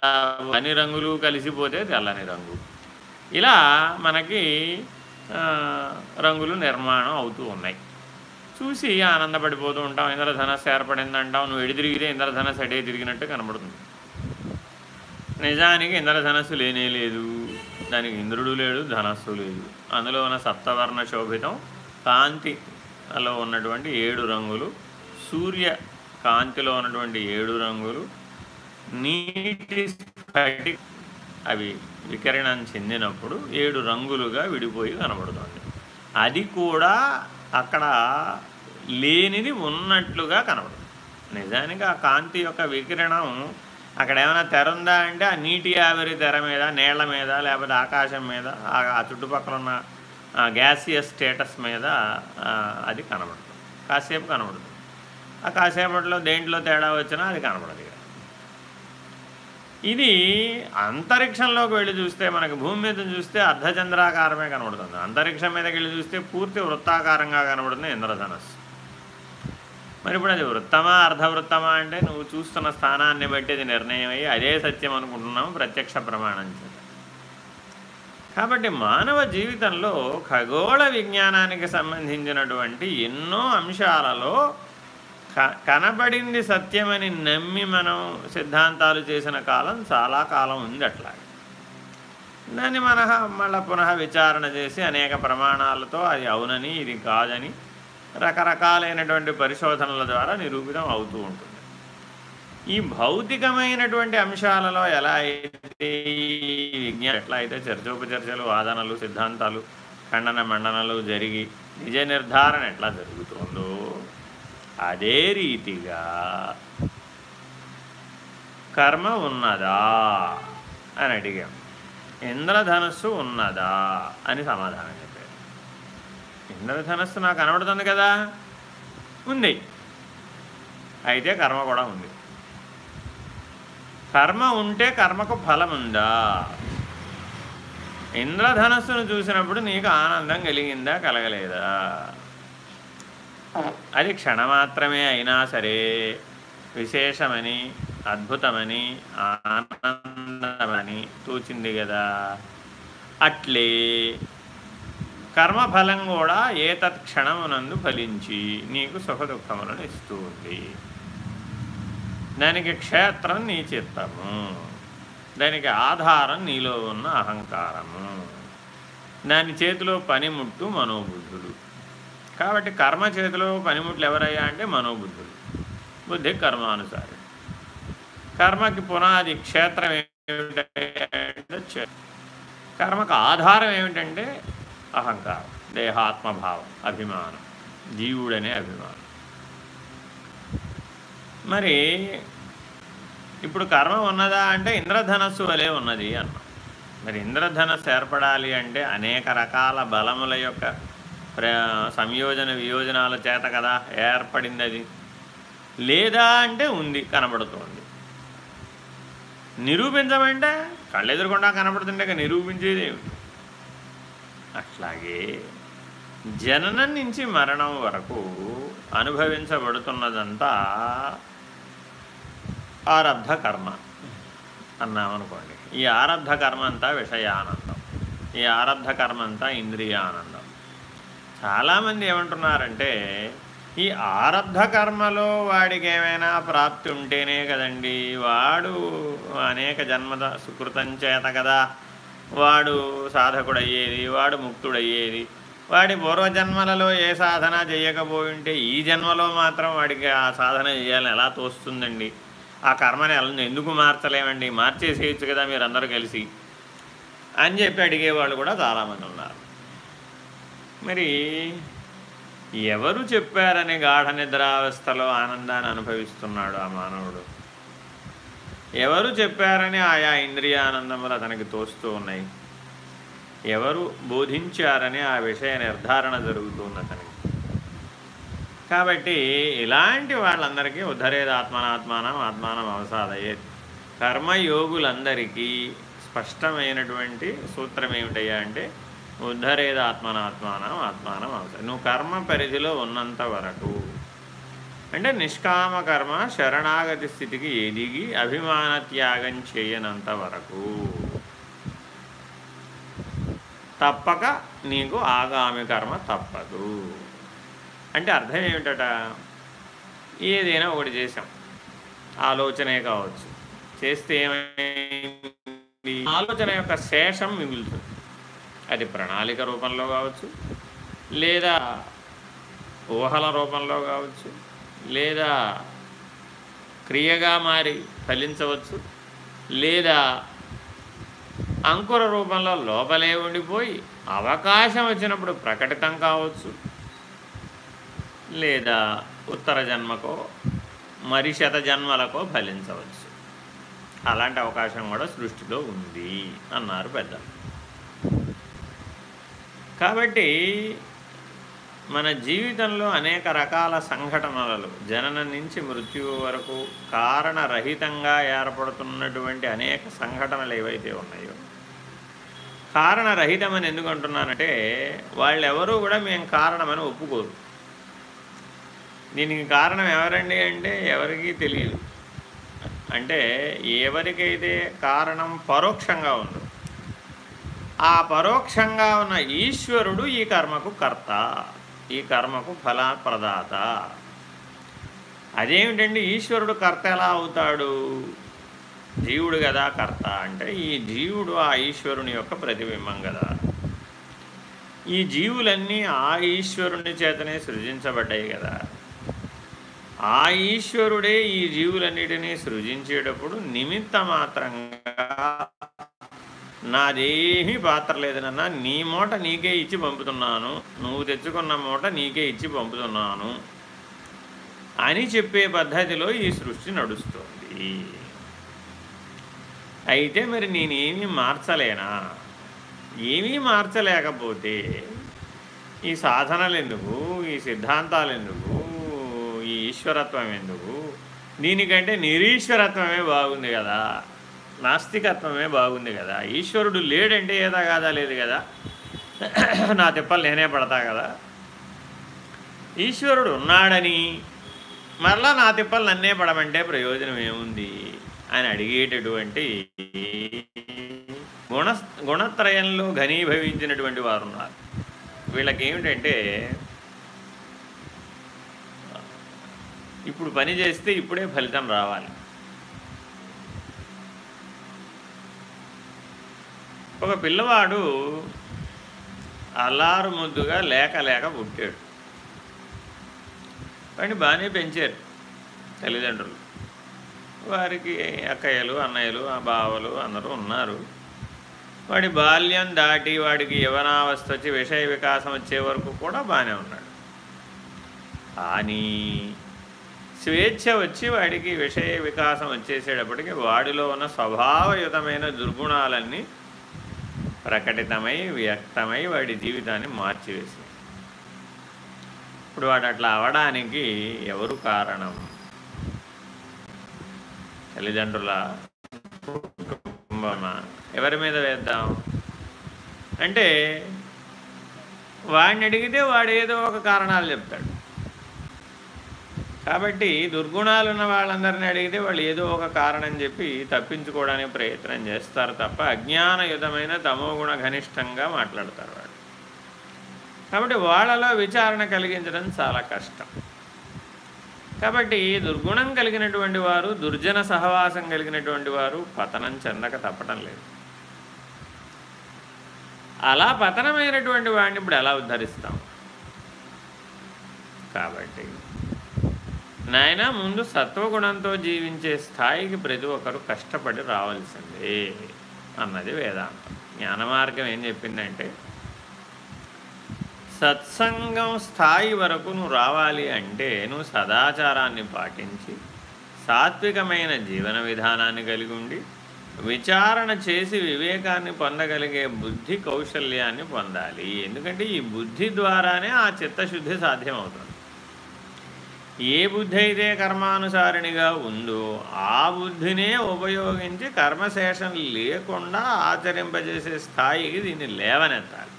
అన్ని రంగులు కలిసిపోతే తెల్లని రంగు. ఇలా మనకి రంగులు నిర్మాణం అవుతూ ఉన్నాయి. చూసి ఆనందపడిపోతూ ఉంటాం. ఇంద్రధనస్సు ఏర్పడిందంటాం. నువ్వు ఎడి తిరిగితే ఇంద్రధనస్సు అడే తిరిగినట్టు కనబడుతుంది. నిజానికి ఇంద్రధనస్సు లేనే లేదు. దానికి ఇంద్రుడు లేడు ధనస్సు లేదు. అందులో ఉన్న సప్తవర్ణ శోభితం కాంతిలో ఉన్నటువంటి ఏడు రంగులు సూర్య కాంతిలో ఉన్నటువంటి ఏడు రంగులు నీటి స్ఫటి అవి వికిరణం చెందినప్పుడు ఏడు రంగులుగా విడిపోయి కనబడుతుంది. అది కూడా అక్కడ లేనిది ఉన్నట్లుగా కనబడుతుంది. నిజానికి ఆ కాంతి యొక్క వికిరణం అక్కడ ఏమైనా తెర ఉందా అంటే ఆ నీటి ఆవిరి తెర మీద నీళ్ళ మీద లేకపోతే ఆకాశం మీద ఆ చుట్టుపక్కల ఉన్న గ్యాసియస్ స్టేటస్ మీద అది కనబడుతుంది. కాసేపు కనబడుతుంది. ఆ కాసేపట్లో దేంట్లో తేడా వచ్చినా అది కనబడదు ఇది అంతరిక్షంలోకి వెళ్ళి చూస్తే మనకి భూమి మీద చూస్తే అర్ధచంద్రాకారమే కనబడుతుంది. అంతరిక్షం మీదకి వెళ్ళి చూస్తే పూర్తి వృత్తాకారంగా కనబడుతుంది ఇంద్రధనస్సు. మరి ఇప్పుడు అది వృత్తమా అర్ధవృత్తమా అంటే నువ్వు చూస్తున్న స్థానాన్ని బట్టి అది నిర్ణయం అయ్యి అదే సత్యం అనుకుంటున్నాము ప్రత్యక్ష ప్రమాణం చేత. కాబట్టి మానవ జీవితంలో ఖగోళ విజ్ఞానానికి సంబంధించినటువంటి ఎన్నో అంశాలలో కనబడింది సత్యమని నమ్మి మనం సిద్ధాంతాలు చేసిన కాలం చాలా కాలం ఉంది అట్లా దాన్ని మన మళ్ళా పునః విచారణ చేసి అనేక ప్రమాణాలతో అది అవునని ఇది కాదని రకరకాలైనటువంటి పరిశోధనల ద్వారా నిరూపితం అవుతూ ఉంటుంది. ఈ భౌతికమైనటువంటి అంశాలలో ఎలా అయితే విజ్ఞానం ఎట్లా అయితే చర్చోపచర్చలు వాదనలు సిద్ధాంతాలు ఖండన మండనలు జరిగి నిజ నిర్ధారణ ఎట్లా జరుగుతుందో అదే రీతిగా కర్మ ఉన్నదా అని అడిగాం. ఇంద్రధనస్సు ఉన్నదా అని సమాధానం చెప్పాం ఇంద్రధనస్సు నాకు కనబడుతుంది కదా. ఉంది. అయితే కర్మ కూడా ఉంది. కర్మ ఉంటే కర్మకు ఫలం ఉందా? ఇంద్రధనస్సును చూసినప్పుడు నీకు ఆనందం కలిగిందా కలగలేదా? అది క్షణమాత్రమే అయినా సరే విశేషమని అద్భుతమని ఆనందమని తూచింది కదా. అట్లే కర్మఫలం కూడా ఏ తత్క్షణమునందు ఫలించి నీకు సుఖ దుఃఖములను ఇస్తుంది. దానికి క్షేత్రం నీ చిత్తము. దానికి ఆధారం నీలో ఉన్న అహంకారము. దాని చేతిలో పనిముట్టు మనోబుద్ధులు. కాబట్టి కర్మ చేతిలో పనిముట్లు ఎవరయ్యా అంటే మనోబుద్ధులు. బుద్ధి కర్మానుసారి. కర్మకి పునాది క్షేత్రం ఏమిటంటే కర్మకు ఆధారం ఏమిటంటే అహంకారం దేహాత్మభావం అభిమానం జీవుడనే అభిమానం. మరి ఇప్పుడు కర్మ ఉన్నదా అంటే ఇంద్రధనస్సు వలె ఉన్నది అన్నాం. మరి ఇంద్రధనస్సు ఏర్పడాలి అంటే అనేక రకాల బలముల యొక్క సంయోజన వియోజనాల చేత కదా ఏర్పడింది అది లేదా అంటే ఉంది కనబడుతోంది. నిరూపించమంటే కళ్ళెదురుకుండా కనబడుతుంటే నిరూపించేది ఏమిటి అట్లాగే జననం నుంచి మరణం వరకు అనుభవించబడుతున్నదంతా ఆరబ్ధ కర్మ అన్నామనుకోండి. ఈ ఆరబ్ధ కర్మ అంతా విషయానందం. ఈ ఆరబ్ధ కర్మ అంతా ఇంద్రియానందం. చాలామంది ఏమంటున్నారంటే ఈ ఆరబ్ధ కర్మలో వాడికి ఏమైనా ప్రాప్తి ఉంటేనే కదండి వాడు అనేక జన్మద సుకృతం చేత కదా వాడు సాధకుడయ్యేది వాడు ముక్తుడయ్యేది. వాడి పూర్వజన్మలలో ఏ సాధన చేయకపోయి ఉంటే ఈ జన్మలో మాత్రం వాడికి ఆ సాధన చేయాలని ఎలా తోస్తుందండి? ఆ కర్మని ఎందుకు మార్చలేమండి? మార్చేసేయచ్చు కదా మీరందరూ కలిసి అని చెప్పి అడిగేవాళ్ళు కూడా చాలామంది ఉన్నారు. మరి ఎవరు చెప్పారని గాఢ నిద్రావస్థలో ఆనందాన్ని అనుభవిస్తున్నాడు ఆ మానవుడు? ఎవరు చెప్పారని ఆయా ఇంద్రియానందములు అతనికి తోస్తూ ఉన్నాయి. ఎవరు బోధించారని ఆ విషయ నిర్ధారణ జరుగుతుంది అతనికి. కాబట్టి ఇలాంటి వాళ్ళందరికీ ఉద్ధరేది ఆత్మానాత్మానం ఆత్మానం అవసాదయ్యేది కర్మయోగులందరికీ స్పష్టమైనటువంటి సూత్రం ఏమిటయ్యా అంటే ఉద్ధరేది ఆత్మానాత్మానం ఆత్మానం అవసరం. నువ్వు కర్మ పరిధిలో ఉన్నంత వరకు అంటే నిష్కామ కర్మ శరణాగతి స్థితికి ఎదిగి అభిమాన త్యాగం చేయనంత వరకు. తప్పక నీకు ఆగామి కర్మ తప్పదు. అంటే అర్థం ఏమిటట? ఏదైనా ఒకటి చేసాం ఆలోచనే కావచ్చు. చేస్తే ఏమైంది? ఆలోచన యొక్క శేషం మిగులుతుంది. అది ప్రణాళిక రూపంలో కావచ్చు. లేదా ఊహల రూపంలో కావచ్చు. లేదా క్రియగా మారి ఫలించవచ్చు లేదా అంకుర రూపంలో లోపలే ఉండిపోయి అవకాశం వచ్చినప్పుడు ప్రకటితం కావచ్చు లేదా ఉత్తర జన్మకో మరి శత జన్మలకో ఫలించవచ్చు. అలాంటి అవకాశం కూడా సృష్టిలో ఉంది అన్నారు పెద్దలు. కాబట్టి మన జీవితంలో అనేక రకాల సంఘటనలు జననం నుంచి మృత్యువు వరకు కారణరహితంగా ఏర్పడుతున్నటువంటి అనేక సంఘటనలు ఏవైతే ఉన్నాయో. కారణరహితమని ఎందుకు అంటున్నానంటే వాళ్ళెవరూ కూడా మేము కారణమని ఒప్పుకోరు. దీనికి కారణం ఎవరండి అంటే ఎవరికీ తెలియదు. అంటే ఎవరికైతే కారణం పరోక్షంగా ఉందో ఆ పరోక్షంగా ఉన్న ఈశ్వరుడు ఈ కర్మకు కర్త. ఈ కర్మకు ఫలప్రదాత. అదేమిటండి? ఈశ్వరుడు కర్త ఎలా అవుతాడు? జీవుడు కదా కర్త అంటే ఈ జీవుడు ఆ ఈశ్వరుని యొక్క ప్రతిబింబం కదా. ఈ జీవులన్నీ ఆ ఈశ్వరుని చేతనే సృజించబడ్డాయి కదా. ఆ ఈశ్వరుడే ఈ జీవులన్నిటినీ సృజించేటప్పుడు నిమిత్త మాత్రంగా నాదేమీ పాత్ర లేదనన్నా నీ మూట నీకే ఇచ్చి పంపుతున్నాను. నువ్వు తెచ్చుకున్న మూట నీకే ఇచ్చి పంపుతున్నాను. అని చెప్పే పద్ధతిలో ఈ సృష్టి నడుస్తుంది. అయితే మరి నేనేమీ మార్చలేనా? ఏమీ మార్చలేకపోతే ఈ సాధనలు ఎందుకు ఈ సిద్ధాంతాలు ఎందుకు ఈ ఈశ్వరత్వం ఎందుకు దీనికంటే నిరీశ్వరత్వమే బాగుంది కదా. నాస్తికత్వమే బాగుంది కదా. ఈశ్వరుడు లేడంటే ఏదా కాదా లేదు కదా. నా తిప్పలు నేనే పడతా కదా. ఈశ్వరుడు ఉన్నాడని మరలా నా తిప్పలు నన్నే పడమంటే ప్రయోజనం ఏముంది? అని అడిగేటటువంటి గుణ గుణత్రయంలో ఘనీభవించినటువంటి వారు ఉన్నారు. వీళ్ళకి ఏమిటంటే ఇప్పుడు పని చేస్తే ఇప్పుడే ఫలితం రావాలి. ఒక పిల్లవాడు అల్లారు ముద్దుగా లేక లేక పుట్టాడు. వాడిని బాగానే పెంచారు తల్లిదండ్రులు. వారికి అక్కయ్యలు అన్నయ్యలు ఆ బావలు అందరూ ఉన్నారు. వాడి బాల్యం దాటి వాడికి యవనావస్థ వచ్చి విషయ వికాసం వచ్చే వరకు కూడా బాగానే ఉన్నాడు. కానీ స్వేచ్ఛ వచ్చి వాడికి విషయ వికాసం వచ్చేసేటప్పటికి వాడిలో ఉన్న స్వభావయుతమైన దుర్గుణాలన్నీ ప్రకటితమై వ్యక్తమై వాడి జీవితాన్ని మార్చివేసింది. ఇప్పుడు వాడు అట్లా అవడానికి ఎవరు కారణం? తల్లిదండ్రుల కుటుంబమా? ఎవరి మీద వేద్దాం? అంటే వాడిని అడిగితే వాడు ఏదో ఒక కారణాలు చెప్తాడు. కాబట్టి దుర్గుణాలు ఉన్న వాళ్ళందరినీ అడిగితే వాళ్ళు ఏదో ఒక కారణం చెప్పి తప్పించుకోవడానికి ప్రయత్నం చేస్తారు తప్ప అజ్ఞానయుతమైన తమోగుణ ఘనిష్టంగా మాట్లాడతారు వాళ్ళు. కాబట్టి వాళ్ళలో విచారణ కలిగించడం చాలా కష్టం. కాబట్టి దుర్గుణం కలిగినటువంటి వారు దుర్జన సహవాసం కలిగినటువంటి వారు పతనం చెందక తప్పటం లేదు. అలా పతనమైనటువంటి వాడిని ఇప్పుడు ఎలా ఉద్ధరిస్తాం? కాబట్టి నాయన ముందు సత్వగుణంతో జీవించే స్థాయికి ప్రతి ఒక్కరు కష్టపడి రావాల్సిందే అన్నది వేదాంతం. జ్ఞానమార్గం ఏం చెప్పిందంటే సత్సంగం స్థాయి వరకు నువ్వు రావాలి అంటే నువ్వు సదాచారాన్ని పాటించి సాత్వికమైన జీవన విధానాన్ని కలిగి ఉండి విచారణ చేసి వివేకాన్ని పొందగలిగే బుద్ధి కౌశల్యాన్ని పొందాలి. ఎందుకంటే ఈ బుద్ధి ద్వారానే ఆ చిత్తశుద్ధి సాధ్యమవుతుంది. ఏ బుద్ధి అయితే కర్మానుసారిణిగా ఉందో ఆ బుద్ధినే ఉపయోగించి కర్మశేషం లేకుండా ఆచరింపజేసే స్థాయికి దీన్ని లేవనెత్తాలి.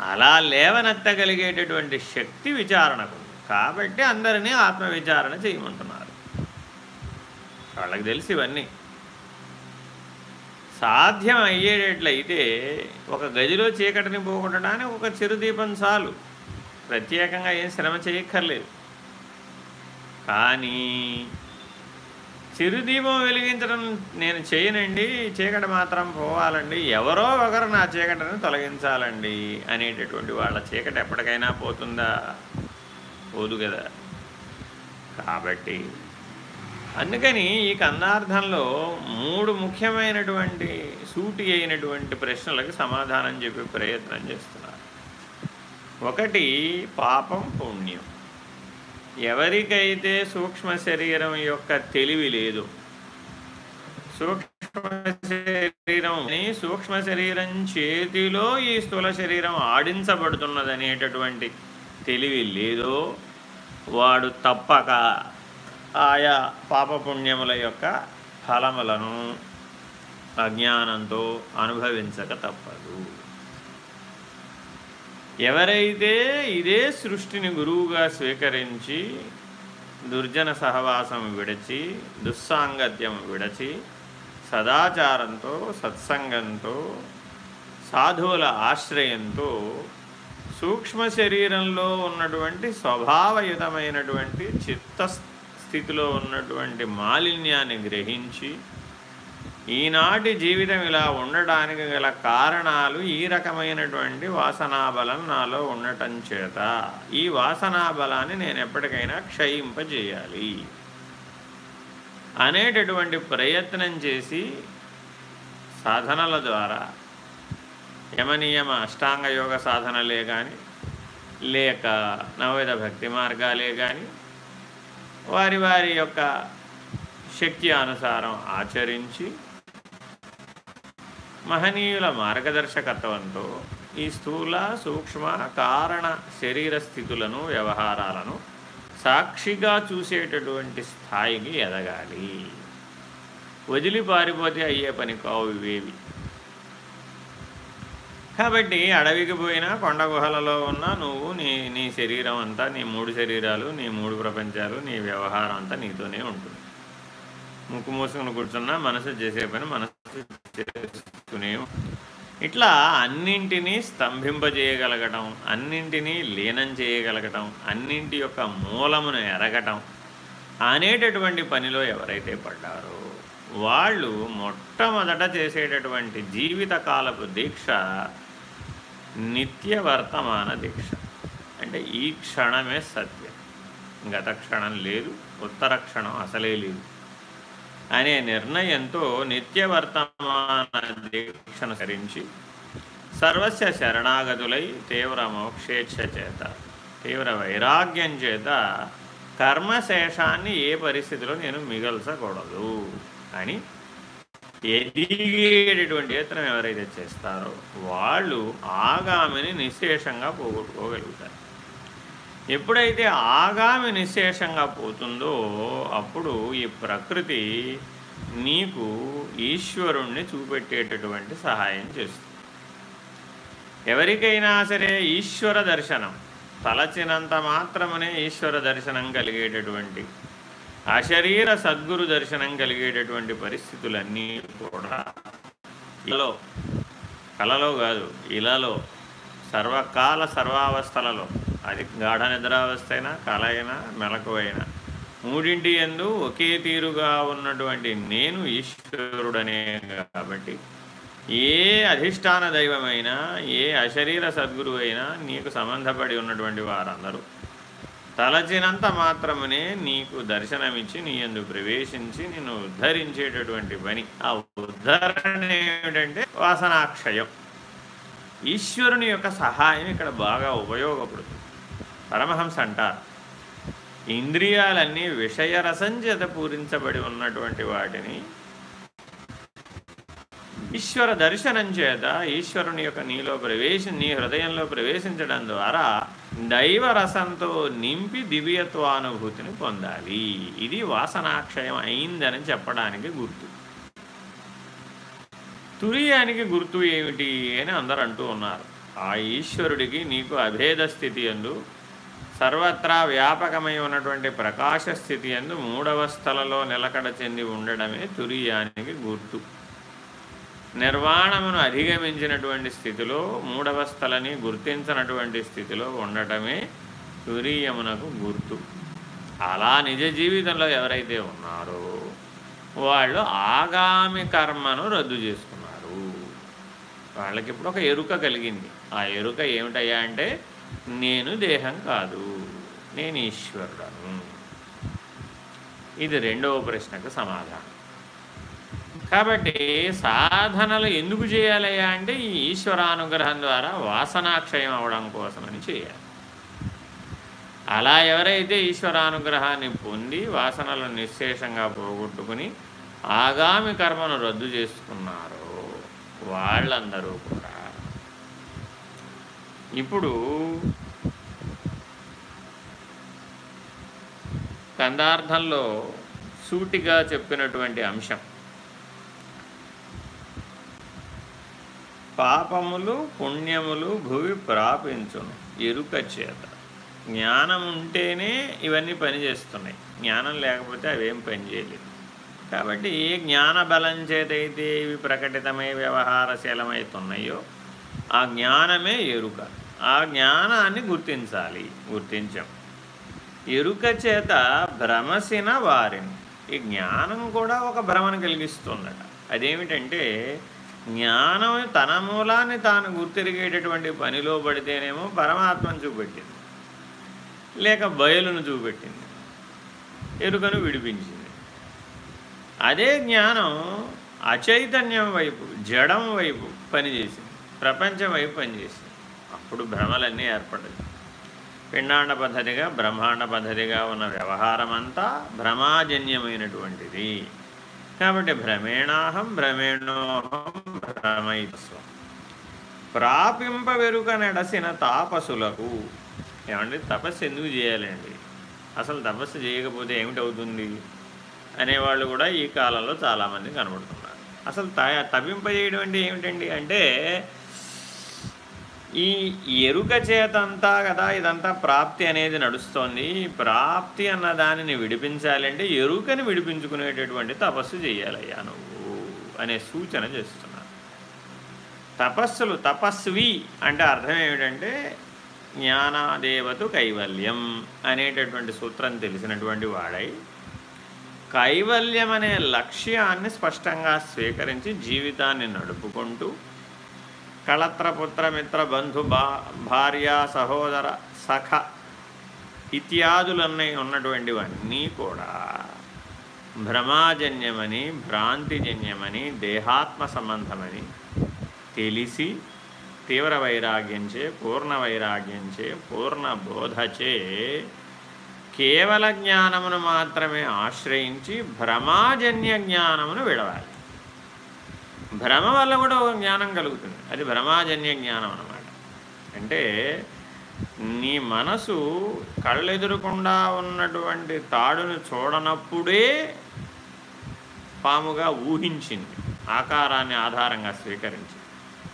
అలా లేవనెత్తగలిగేటటువంటి శక్తి విచారణకు కాబట్టి అందరినీ ఆత్మవిచారణ చేయమంటున్నారు. వాళ్ళకి తెలిసి ఇవన్నీ. సాధ్యం అయ్యేటట్లయితే ఒక గదిలో చీకటిని పోగొట్టడానికి ఒక చిరుదీపం చాలు. ప్రత్యేకంగా ఏం శ్రమ చేయక్కర్లేదు. కానీ చిరుదీపం వెలిగించడం నేను చేయనండి. చీకటి మాత్రం పోవాలండి. ఎవరో ఒకరు నా చీకటిని తొలగించాలండి అనేటటువంటి వాళ్ళ చీకటి ఎప్పటికైనా పోతుందా? పోదు కదా. కాబట్టి అందుకని ఈ కందార్థంలో మూడు ముఖ్యమైనటువంటి సూటి అయినటువంటి ప్రశ్నలకు సమాధానం చెప్పే ప్రయత్నం చేస్తున్నారు ఒకటి పాపం పుణ్యం. ఎవరికైతే సూక్ష్మ శరీరం యొక్క తెలివి లేదు సూక్ష్మ శరీరం సూక్ష్మ శరీరం చేతిలో ఈ స్థూల శరీరం ఆడించబడుతున్నదనేటటువంటి తెలివి లేదో వాడు తప్పక ఆయా పాపపుణ్యముల యొక్క ఫలములను అజ్ఞానంతో అనుభవించక తప్పదు. ఎవరైతే ఇదే సృష్టిని గురువుగా స్వీకరించి దుర్జన సహవాసం విడచి దుస్సాంగత్యం విడచి సదాచారంతో సత్సంగంతో సాధువుల ఆశ్రయంతో సూక్ష్మ శరీరంలో ఉన్నటువంటి స్వభావయుతమైనటువంటి చిత్త స్థితిలో ఉన్నటువంటి మాలిన్యాన్ని గ్రహించి ఈనాటి జీవితం ఇలా ఉండడానికి గల కారణాలు ఈ రకమైనటువంటి వాసనాబలం నాలో ఉండటం చేత. ఈ వాసనాబలాన్ని నేను ఎప్పటికైనా క్షయింపజేయాలి. అనేటటువంటి ప్రయత్నం చేసి సాధనల ద్వారా యమనియమ అష్టాంగ యోగ సాధనలే కానీ లేక నవవిధ భక్తి మార్గాలే కానీ వారి వారి యొక్క శక్తి అనుసారం ఆచరించి మహనీయుల మార్గదర్శకత్వంతో ఈ స్థూల సూక్ష్మ కారణ శరీర స్థితులను వ్యవహారాలను సాక్షిగా చూసేటటువంటి స్థాయికి ఎదగాలి. వదిలి పారిపోతే అయ్యే పని కావు ఇవేవి. కాబట్టి అడవికి పోయినా కొండ గుహలలో ఉన్న నువ్వు నీ నీ శరీరం అంతా నీ మూడు శరీరాలు నీ మూడు ప్రపంచాలు నీ వ్యవహారం అంతా నీతోనే ఉంటుంది. ముక్కు మూసుకుని కూర్చున్నా మనసు చేసే పని మనసు చేసుకునే ఇట్లా అన్నింటినీ స్తంభింపజేయగలగటం అన్నింటినీ లీనం చేయగలగటం అన్నింటి యొక్క మూలమును ఎరగటం అనేటటువంటి పనిలో ఎవరైతే పడ్డారో వాళ్ళు మొట్టమొదట చేసేటటువంటి జీవితకాలపు దీక్ష నిత్య వర్తమాన దీక్ష. అంటే ఈ క్షణమే సత్యం. గత క్షణం లేదు ఉత్తర క్షణం అసలే లేదు. అనే నిర్ణయంతో నిత్యవర్తమాన దీక్షను సరించి సర్వస్య శరణాగతులై తీవ్ర మోక్షేచ్ఛ చేత తీవ్ర వైరాగ్యం చేత కర్మశేషాన్ని ఏ పరిస్థితిలో నేను మిగల్చకూడదు అని ఎదిగేటటువంటి యత్నం ఎవరైతే చేస్తారో వాళ్ళు ఆగామిని నిశేషంగా పోగొట్టుకోగలుగుతారు. ఎప్పుడైతే ఆగామి నిశేషంగా పోతుందో అప్పుడు ఈ ప్రకృతి నీకు ఈశ్వరుణ్ణి చూపెట్టేటటువంటి సహాయం చేస్తుంది. ఎవరికైనా సరే ఈశ్వర దర్శనం తలచినంత మాత్రమనే ఈశ్వర దర్శనం కలిగేటటువంటి అశరీర సద్గురు దర్శనం కలిగేటటువంటి పరిస్థితులన్నీ కూడా ఇలాలో కలలో కాదు ఇలాలో సర్వకాల సర్వావస్థలలో అది గాఢ నిద్రావస్థ అయినా కళ అయినా మెలకువైనా. మూడింటి ఎందు ఒకే తీరుగా ఉన్నటువంటి నేను ఈశ్వరుడనే కాబట్టి ఏ అధిష్టాన దైవమైనా ఏ అశరీర సద్గురు అయినా నీకు సంబంధపడి ఉన్నటువంటి వారందరూ తలచినంత మాత్రమునే నీకు దర్శనమిచ్చి నీ ఎందు ప్రవేశించి నిన్ను ఉద్ధరించేటటువంటి పని. ఆ ఉద్ధరణ ఏమిటంటే వాసనాక్షయం. ఈశ్వరుని యొక్క సహాయం ఇక్కడ బాగా ఉపయోగపడుతుంది. పరమహంస అంటారు ఇంద్రియాలన్నీ విషయరసం చేత పూరించబడి ఉన్నటువంటి వాటిని ఈశ్వర దర్శనం చేత ఈశ్వరుని యొక్క నీలో ప్రవేశి నీ హృదయంలో ప్రవేశించడం ద్వారా దైవరసంతో నింపి దివ్యత్వానుభూతిని పొందాలి. ఇది వాసనాక్షయం అయిందని చెప్పడానికి గుర్తు. తురియానికి గుర్తు ఏమిటి అని అందరు అంటూ ఉన్నారు. ఆ ఈశ్వరుడికి నీకు అభేద స్థితి అందు సర్వత్రా వ్యాపకమై ఉన్నటువంటి ప్రకాశ స్థితి ఎందు మూడవ స్థలలో నిలకడ చెంది ఉండడమే తురియానికి గుర్తు. నిర్వాణమును అధిగమించినటువంటి స్థితిలో మూడవ స్థలని గుర్తించినటువంటి స్థితిలో ఉండటమే తురీయమునకు గుర్తు. అలా నిజ జీవితంలో ఎవరైతే ఉన్నారో వాళ్ళు ఆగామి కర్మను రద్దు చేసుకున్నారు. వాళ్ళకి ఇప్పుడు ఒక ఎరుక కలిగింది. ఆ ఎరుక ఏమిటయ్యా అంటే నేను దేహం కాదు నేను ఈశ్వరుడను. ఇది రెండవ ప్రశ్నకు సమాధానం. కాబట్టి సాధనలు ఎందుకు చేయాలయ్యా అంటే ఈ ఈశ్వరానుగ్రహం ద్వారా వాసనాక్షయం అవడం కోసమని చేయాలి. అలా ఎవరైతే ఈశ్వరానుగ్రహాన్ని పొంది వాసనలు నిశ్శేషంగా పోగొట్టుకుని ఆగామి కర్మను రద్దు చేసుకున్నారో వాళ్ళందరూ కూడా. ఇప్పుడు కందార్థంలో సూటిగా చెప్పినటువంటి అంశం. పాపములు పుణ్యములు భువి ప్రాపించును ఎరుక చేత. జ్ఞానం ఉంటేనే ఇవన్నీ పనిచేస్తున్నాయి జ్ఞానం లేకపోతే అవేం పనిచేయలేదు కాబట్టి ఏ జ్ఞాన బలం చేతైతే ఇవి ప్రకటితమై వ్యవహారశీలమవుతున్నాయో ఆ జ్ఞానమే ఎరుక. ఆ జ్ఞానాన్ని గుర్తించాలి గుర్తించాం. ఎరుక చేత భ్రమసిన వారిని. ఈ జ్ఞానం కూడా ఒక భ్రమను కలిగిస్తుందట. అదేమిటంటే జ్ఞానం తన మూలాన్ని తాను గుర్తిరిగేటటువంటి పనిలో పడితేనేమో పరమాత్మను చూపెట్టింది. లేక బయలును చూపెట్టింది. ఎరుకను విడిపించింది. అదే జ్ఞానం అచైతన్యం వైపు జడం వైపు పనిచేసింది. ప్రపంచం వైపు పనిచేసింది. అప్పుడు భ్రమలన్నీ ఏర్పడదు పిండాండ పద్ధతిగా బ్రహ్మాండ పద్ధతిగా ఉన్న వ్యవహారం అంతా భ్రమాజన్యమైనటువంటిది కాబట్టి భ్రమేణాహం భ్రమేణోహం భ్రమైస్వం ప్రాపింప వెరుక నడసిన తాపసులకు. ఏమండి? తపస్సు ఎందుకు చేయాలండి? అసలు తపస్సు చేయకపోతే ఏమిటవుతుంది? అనేవాళ్ళు కూడా ఈ కాలంలో చాలామంది కనబడుతున్నారు. అసలు త తపింపజేయడం అంటే ఏమిటండి? అంటే ఈ ఎరుక చేతంతా కదా ఇదంతా ప్రాప్తి అనేది నడుస్తోంది. ప్రాప్తి అన్న దానిని విడిపించాలంటే ఎరుకని విడిపించుకునేటటువంటి తపస్సు చేయాలయ్యా నువ్వు అనే సూచన చేస్తున్నాను తపస్సులు తపస్వి అంటే అర్థం ఏమిటంటే జ్ఞానాదేవతు కైవల్యం అనేటటువంటి సూత్రం తెలిసినటువంటి వాడై కైవల్యం అనే లక్ష్యాన్ని స్పష్టంగా స్వీకరించి జీవితాన్ని నడుపుకుంటూ కళత్రపుత్ర మిత్ర బంధు భా భార్య సహోదర సఖ ఇత్యాదులన్నీ ఉన్నటువంటివన్నీ కూడా భ్రమాజన్యమని భ్రాంతిజన్యమని దేహాత్మ సంబంధమని తెలిసి తీవ్ర వైరాగ్యంచే పూర్ణ వైరాగ్యంచే పూర్ణ బోధచే కేవల జ్ఞానమును మాత్రమే ఆశ్రయించి భ్రమాజన్య జ్ఞానమును విడవాలి. భ్రమ వల్ల కూడా ఒక జ్ఞానం కలుగుతుంది. అది భ్రమాజన్య జ్ఞానం అన్నమాట. అంటే నీ మనసు కళ్ళెదురకుండా ఉన్నటువంటి తాడును చూడనప్పుడే పాముగా ఊహించింది. ఆకారాన్ని ఆధారంగా స్వీకరించి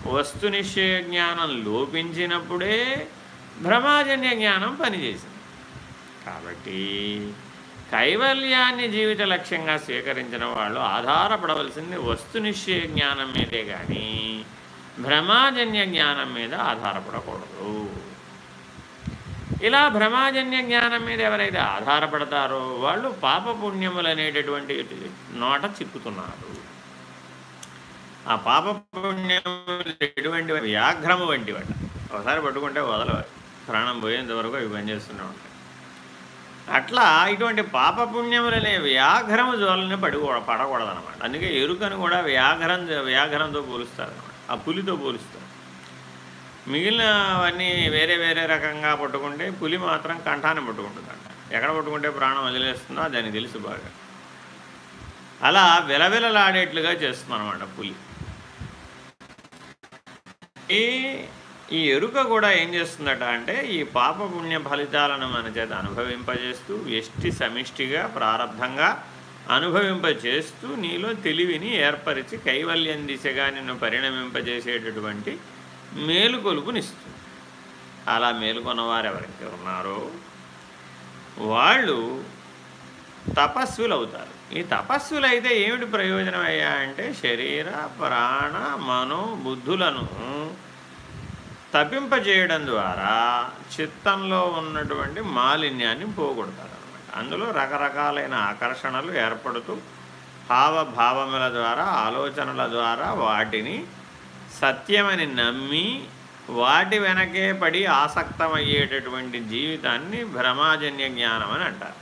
వస్తునిశ్చయ జ్ఞానం లోపించినప్పుడే భ్రమాజన్య జ్ఞానం పనిచేసింది. కాబట్టి కైవల్యాన్ని జీవిత లక్ష్యంగా స్వీకరించిన వాళ్ళు ఆధారపడవలసింది వస్తునిశ్చయ జ్ఞానం మీదే కానీ భ్రమాజన్య జ్ఞానం మీద ఆధారపడకూడదు. ఇలా భ్రమాజన్య జ్ఞానం మీద ఎవరైతే ఆధారపడతారో వాళ్ళు పాపపుణ్యములు అనేటటువంటి నోట చిక్కుతున్నారు. ఆ పాపపుణ్యములు ఎటువంటి వ్యాఘ్రము వంటివట. ఒకసారి పట్టుకుంటే వదలవారు ప్రాణం పోయేంత వరకు అవి పనిచేస్తూనే ఉంటాయి. అట్లా ఇటువంటి పాపపుణ్యములనే వ్యాఘ్రము జోలని పడికూ పడకూడదనమాట అందుకే ఎరుకను కూడా వ్యాఘ్రం వ్యాఘ్రంతో పోలుస్తారనమాట ఆ పులితో పోలుస్తారు. మిగిలినవన్నీ వేరే వేరే రకంగా పట్టుకుంటే పులి మాత్రం కంఠాన్ని పట్టుకుంటుందంట. ఎక్కడ పట్టుకుంటే ప్రాణం వదిలేస్తుందో దాన్ని తెలుసు బాగా. అలా విలవిలలాడేట్లుగా చేస్తుంది అనమాట పులి ఈ ఎరుక కూడా ఏం చేస్తుందట అంటే ఈ పాపపుణ్య ఫలితాలను మన చేత అనుభవింపజేస్తూ ఎష్టి సమిష్టిగా ప్రారంభంగా అనుభవింపజేస్తూ నీలో తెలివిని ఏర్పరిచి కైవల్యం దిశగా నిన్ను పరిణమింపజేసేటటువంటి మేలుకొలుపునిస్తుంది. అలా మేలుకొన్నవారు ఎవరైతే ఉన్నారో వాళ్ళు తపస్సులు అవుతారు ఈ తపస్సులు అయితే ఏమిటి ప్రయోజనం అయ్యా అంటే శరీర ప్రాణ మనో బుద్ధులను తప్పింపజేయడం ద్వారా చిత్తంలో ఉన్నటువంటి మాలిన్యాన్ని పోగొడతారు అనమాట అందులో రకరకాలైన ఆకర్షణలు ఏర్పడుతూ హావభావముల ద్వారా ఆలోచనల ద్వారా వాటిని సత్యమని నమ్మి వాటి వెనకే పడి ఆసక్తమయ్యేటటువంటి జీవితాన్ని భ్రమాజన్య జ్ఞానం అని అంటారు.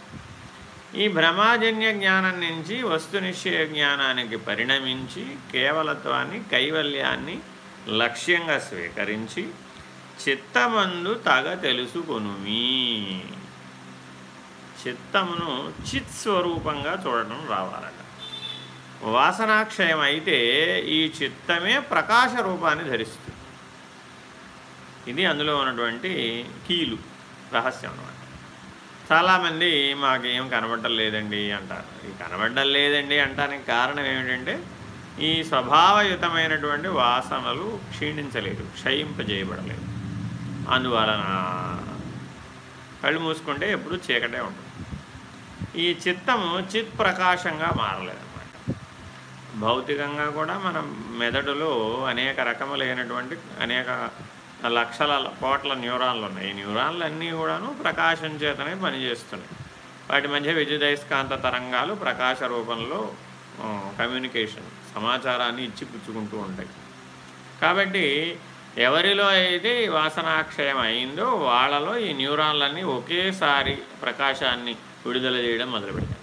ఈ భ్రమాజన్య జ్ఞానం నుంచి వస్తునిశ్చయ జ్ఞానానికి పరిణమించి కేవలత్వాన్ని కైవల్యాన్ని లక్ష్యంగా స్వీకరించి చిత్తమందు తగ తెలుసుకొనుమి. చిత్తమును చిత్ స్వరూపంగా చూడటం రావాలట. వాసనాక్షయం అయితే ఈ చిత్తమే ప్రకాశ రూపాన్ని ధరిస్తుంది. ఇది అందులో ఉన్నటువంటి కీలు రహస్యం అన్నమాట. చాలామంది మాకేం కనబడటం లేదండి అంటారు. ఈ కనబడటం లేదండి అంటానికి కారణం ఏమిటంటే ఈ స్వభావయుతమైనటువంటి వాసనలు క్షీణించలేదు క్షయింపజేయబడలేదు. అందువలన కళ్ళు మూసుకుంటే ఎప్పుడు చీకటే ఉంటుంది. ఈ చిత్తము చిత్ ప్రకాశంగా మారలేదన్నమాట. భౌతికంగా కూడా మనం మెదడులో అనేక రకములైనటువంటి అనేక లక్షల కోట్ల న్యూరాన్లు ఉన్నాయి. ఈ న్యూరాన్లు అన్నీ కూడాను ప్రకాశం చేతనే పనిచేస్తున్నాయి. వాటి మధ్య విద్యుదయస్కాంత తరంగాలు ప్రకాశ రూపంలో కమ్యూనికేషన్ సమాచారాన్ని ఇచ్చి పుచ్చుకుంటూ ఉంటాయి. కాబట్టి ఎవరిలో అయితే వాసనాక్షయం అయిందో వాళ్ళలో ఈ న్యూరాన్లన్నీ ఒకేసారి ప్రకాశాన్ని విడుదల చేయడం మొదలుపెట్టారు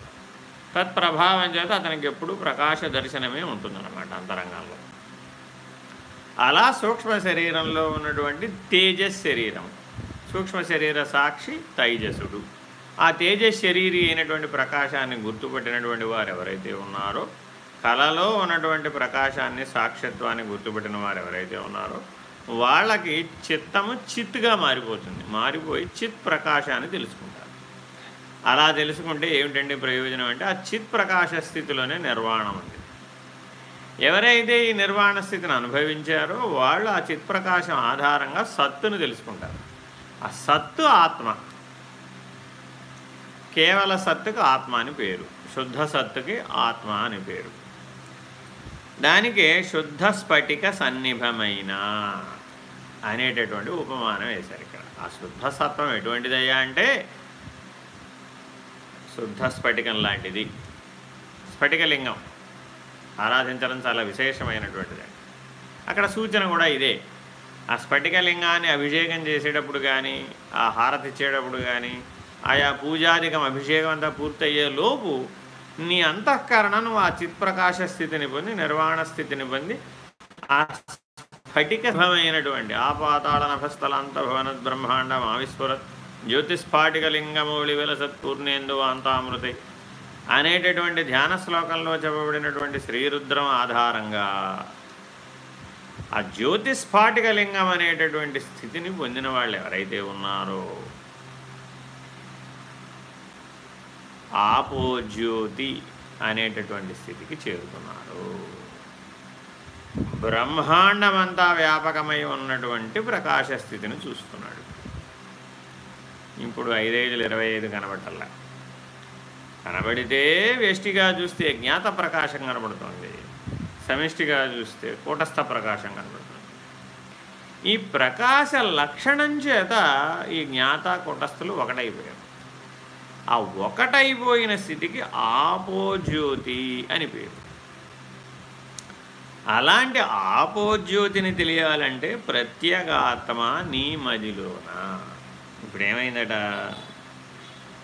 తత్ప్రభావం చేత అతనికి ఎప్పుడు ప్రకాశ దర్శనమే ఉంటుందన్నమాట అంతరంగంలో. అలా సూక్ష్మ శరీరంలో ఉన్నటువంటి తేజస్ శరీరం సూక్ష్మ శరీర సాక్షి తైజసుడు. ఆ తేజస్ శరీరి అయినటువంటి ప్రకాశాన్ని గుర్తుపెట్టినటువంటి వారు ఎవరైతే ఉన్నారో కళలో ఉన్నటువంటి ప్రకాశాన్ని సాక్షిత్వాన్ని గుర్తుపెట్టిన వారు ఎవరైతే ఉన్నారో వాళ్ళకి చిత్తము చిత్తుగా మారిపోతుంది. మారిపోయి చిత్ ప్రకాశాన్ని తెలుసుకుంటారు. అలా తెలుసుకుంటే ఏమిటండి ప్రయోజనం అంటే ఆ చిత్ ప్రకాశ స్థితిలోనే నిర్వాణం ఉంది. ఎవరైతే ఈ నిర్వాణ స్థితిని అనుభవించారో వాళ్ళు ఆ చిత్ప్రకాశం ఆధారంగా సత్తును తెలుసుకుంటారు. ఆ సత్తు ఆత్మ. కేవల సత్తుకు ఆత్మ అని పేరు. శుద్ధ సత్తుకి ఆత్మ అని పేరు. దానికి శుద్ధ స్ఫటిక సన్నిభమైన అనేటటువంటి ఉపమానం వేశారు ఇక్కడ. ఆ శుద్ధ సత్వం ఎటువంటిదయ్యా అంటే శుద్ధ స్ఫటికం లాంటిది. స్ఫటికలింగం. ఆరాధించడం చాలా విశేషమైనటువంటిది. అక్కడ సూచన కూడా ఇదే. ఆ స్ఫటికలింగాన్ని అభిషేకం చేసేటప్పుడు కానీ ఆ హారతి ఇచ్చేటప్పుడు కానీ ఆయా పూజాధికం అభిషేకం అంతా పూర్తయ్యే లోపు నీ అంతఃకరణను ఆ చిత్ప్రకాశ స్థితిని పొంది నిర్వాణ స్థితిని పొంది ఆ స్ఫటికమైనటువంటి ఆపాతాళ నభస్థలాంత భవన బ్రహ్మాండం ఆవిస్ఫురత్ జ్యోతిస్ఫాటికలింగమౌళి విలసత్పూర్ణేందు అంతామృతి అనేటటువంటి ధ్యాన శ్లోకంలో చెప్పబడినటువంటి శ్రీరుద్రం ఆధారంగా ఆ జ్యోతిస్ఫాటికలింగం అనేటటువంటి స్థితిని పొందిన వాళ్ళు ఎవరైతే ఉన్నారో ఆపోజ్యోతి అనేటటువంటి స్థితికి చేరుతున్నారు బ్రహ్మాండమంతా వ్యాపకమై ఉన్నటువంటి ప్రకాశ స్థితిని చూస్తున్నాడు. ఇప్పుడు ఐదేళ్ళు ఇరవై ఐదు కనబడల్లా కనబడితే వ్యష్టిగా చూస్తే జ్ఞాత ప్రకాశం కనబడుతుంది. సమిష్టిగా చూస్తే కూటస్థ ప్రకాశం కనబడుతుంది. ఈ ప్రకాశ లక్షణం చేత ఈ జ్ఞాత కూటస్థులు ఒకటైపోయారు. ఆ ఒకటైపోయిన స్థితికి ఆపోజ్యోతి అని పేరు. అలాంటి ఆపోజ్యోతిని తెలియాలంటే ప్రత్యేగాత్మ నీ మదిలోన ఇప్పుడు ఏమైందట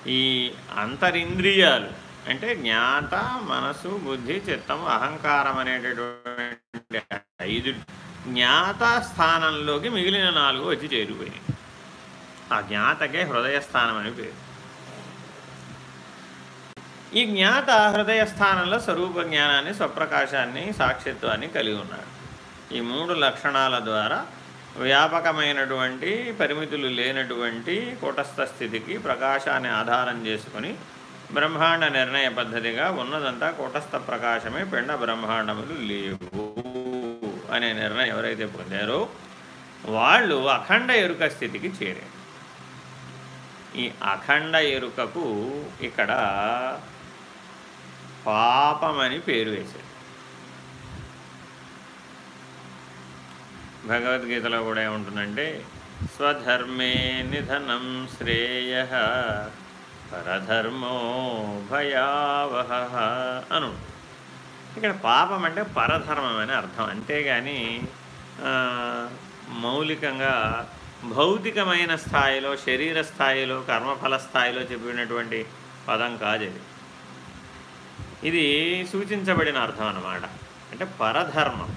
ఈ అంతరింద్రియాలు అంటే జ్ఞాత మనసు బుద్ధి చిత్తం అహంకారం అనేటటువంటి ఐదు జ్ఞాత స్థానంలోకి మిగిలిన నాలుగు వచ్చి చేరిపోయినాయి. ఆ జ్ఞాతకే హృదయస్థానం అని పేరు. ఈ జ్ఞాత హృదయ స్థానంలో స్వరూప జ్ఞానాన్ని స్వప్రకాశాన్ని సాక్షిత్వాన్ని కలిగి ఉన్నాడు. ఈ మూడు లక్షణాల ద్వారా వ్యాపకమైనటువంటి పరిమితులు లేనటువంటి కూటస్థ స్థితికి ప్రకాశాన్ని ఆధారం చేసుకుని బ్రహ్మాండ నిర్ణయ పద్ధతిగా ఉన్నదంతా కూటస్థ ప్రకాశమే పిండ బ్రహ్మాండములు లేవు అనే నిర్ణయం ఎవరైతే పొందారో వాళ్ళు అఖండ ఎరుక స్థితికి చేరారు. ఈ అఖండ ఎరుకకు ఇక్కడ పాపమని పేరు వేశాడు. భగవద్గీతలో కూడా ఏముంటుందంటే స్వధర్మే నిధనం శ్రేయ పరధర్మో భయావహ అను. ఇక్కడ పాపం అంటే పరధర్మం అని అర్థం. అంతేగాని మౌలికంగా భౌతికమైన స్థాయిలో శరీర స్థాయిలో కర్మఫల స్థాయిలో చెప్పినటువంటి పదం కాదు ఇది సూచించబడిన అర్థం అన్నమాట. అంటే పరధర్మం.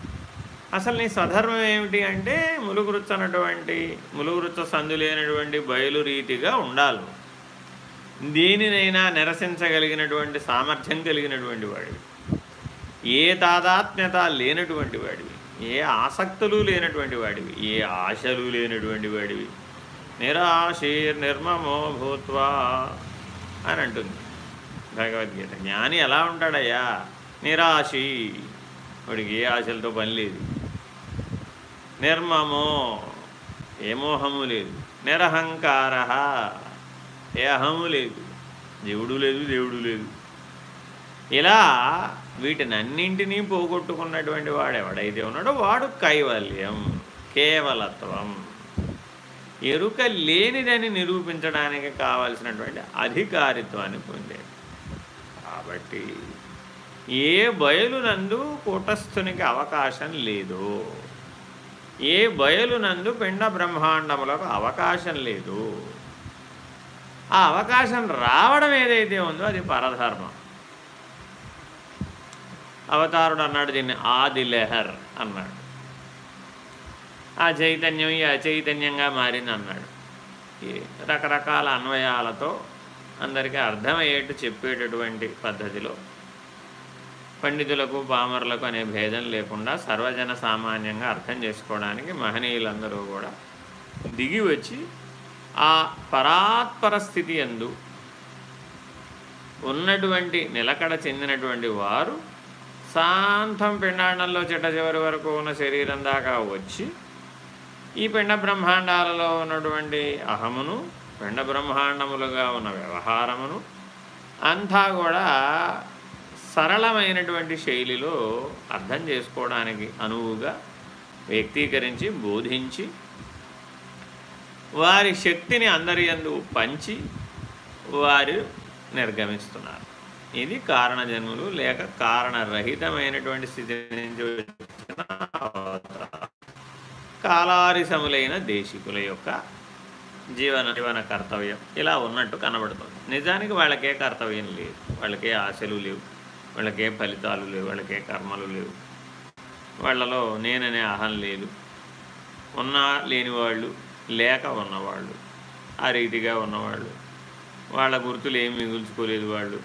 అసలు నీ స్వధర్మం ఏమిటి అంటే ములుగురుచ్చు అన్నటువంటి ములుగురుచ్చ సందు లేనటువంటి బయలు రీతిగా ఉండాలి దేనినైనా నిరసించగలిగినటువంటి సామర్థ్యం కలిగినటువంటి వాడివి. ఏ తాదాత్మ్యత లేనటువంటి వాడివి. ఏ ఆసక్తులు లేనటువంటి వాడివి. ఏ ఆశలు లేనటువంటి వాడివి. నిరాశీర్ నిర్మమో భూత్వా అని అంటుంది. భగవద్గీత. జ్ఞాని ఎలా ఉంటాడయ్యా? నిరాశి. వాడికి ఏ ఆశలతో పని లేదు. నిర్మమో. ఏ మోహము లేదు. నిరహంకార. ఏ అహము లేదు. దేవుడు లేదు దేవుడు లేదు. ఇలా వీటినన్నింటినీ పోగొట్టుకున్నటువంటి వాడు ఎవడైతే ఉన్నాడో వాడు కైవల్యం కేవలత్వం. ఎరుక లేనిదని నిరూపించడానికి కావలసినటువంటి అధికారిత్వాన్ని పొందాడు. కాబట్టి ఏ బయలునందు కూటస్థునికి అవకాశం లేదు. ఏ బయలునందు పిండ బ్రహ్మాండములకు అవకాశం లేదు. ఆ అవకాశం రావడం ఏదైతే ఉందో అది పరధర్మం. అవతారుడు అన్నాడు దీన్ని ఆది లెహర్ అన్నాడు. ఆ చైతన్యం ఈ అచైతన్యంగా మారింది అన్నాడు రకరకాల అన్వయాలతో అందరికీ అర్థమయ్యేట్టు చెప్పేటటువంటి పద్ధతిలో పండితులకు పామరులకు అనే భేదం లేకుండా సర్వజన సామాన్యంగా అర్థం చేసుకోవడానికి మహనీయులందరూ కూడా దిగి వచ్చి ఆ పరాత్పర స్థితి ఎందు ఉన్నటువంటి నిలకడ చెందినటువంటి వారు శాంతం పిండాండంలో చిట్ట చివరి వరకు ఉన్న శరీరం దాకా వచ్చి ఈ పిండ బ్రహ్మాండాలలో ఉన్నటువంటి అహమును పిండ బ్రహ్మాండములుగా ఉన్న వ్యవహారమును అంతా కూడా సరళమైనటువంటి శైలిలో అర్థం చేసుకోవడానికి అనువుగా వ్యక్తీకరించి బోధించి వారి శక్తిని అందరి అందు పంచి వారు నిర్గమిస్తున్నారు. ఇది కారణజన్ములు లేక కారణరహితమైనటువంటి స్థితి నుంచి వచ్చిన కాలారిసములైన దేశికుల యొక్క జీవన జీవన కర్తవ్యం. ఇలా ఉన్నట్టు కనబడుతుంది. నిజానికి వాళ్ళకే కర్తవ్యం లేదు. వాళ్ళకే ఆశలు లేవు. వాళ్ళకే ఫలితాలు లేవు. వాళ్ళకే కర్మలు లేవు. వాళ్ళలో నేననే అహం లేదు. ఉన్నా లేనివాళ్ళు లేక ఉన్నవాళ్ళు ఆ రీతిగా ఉన్నవాళ్ళు వాళ్ళ గుర్తులు ఏమి మిగుల్చుకోలేదు వాళ్ళు.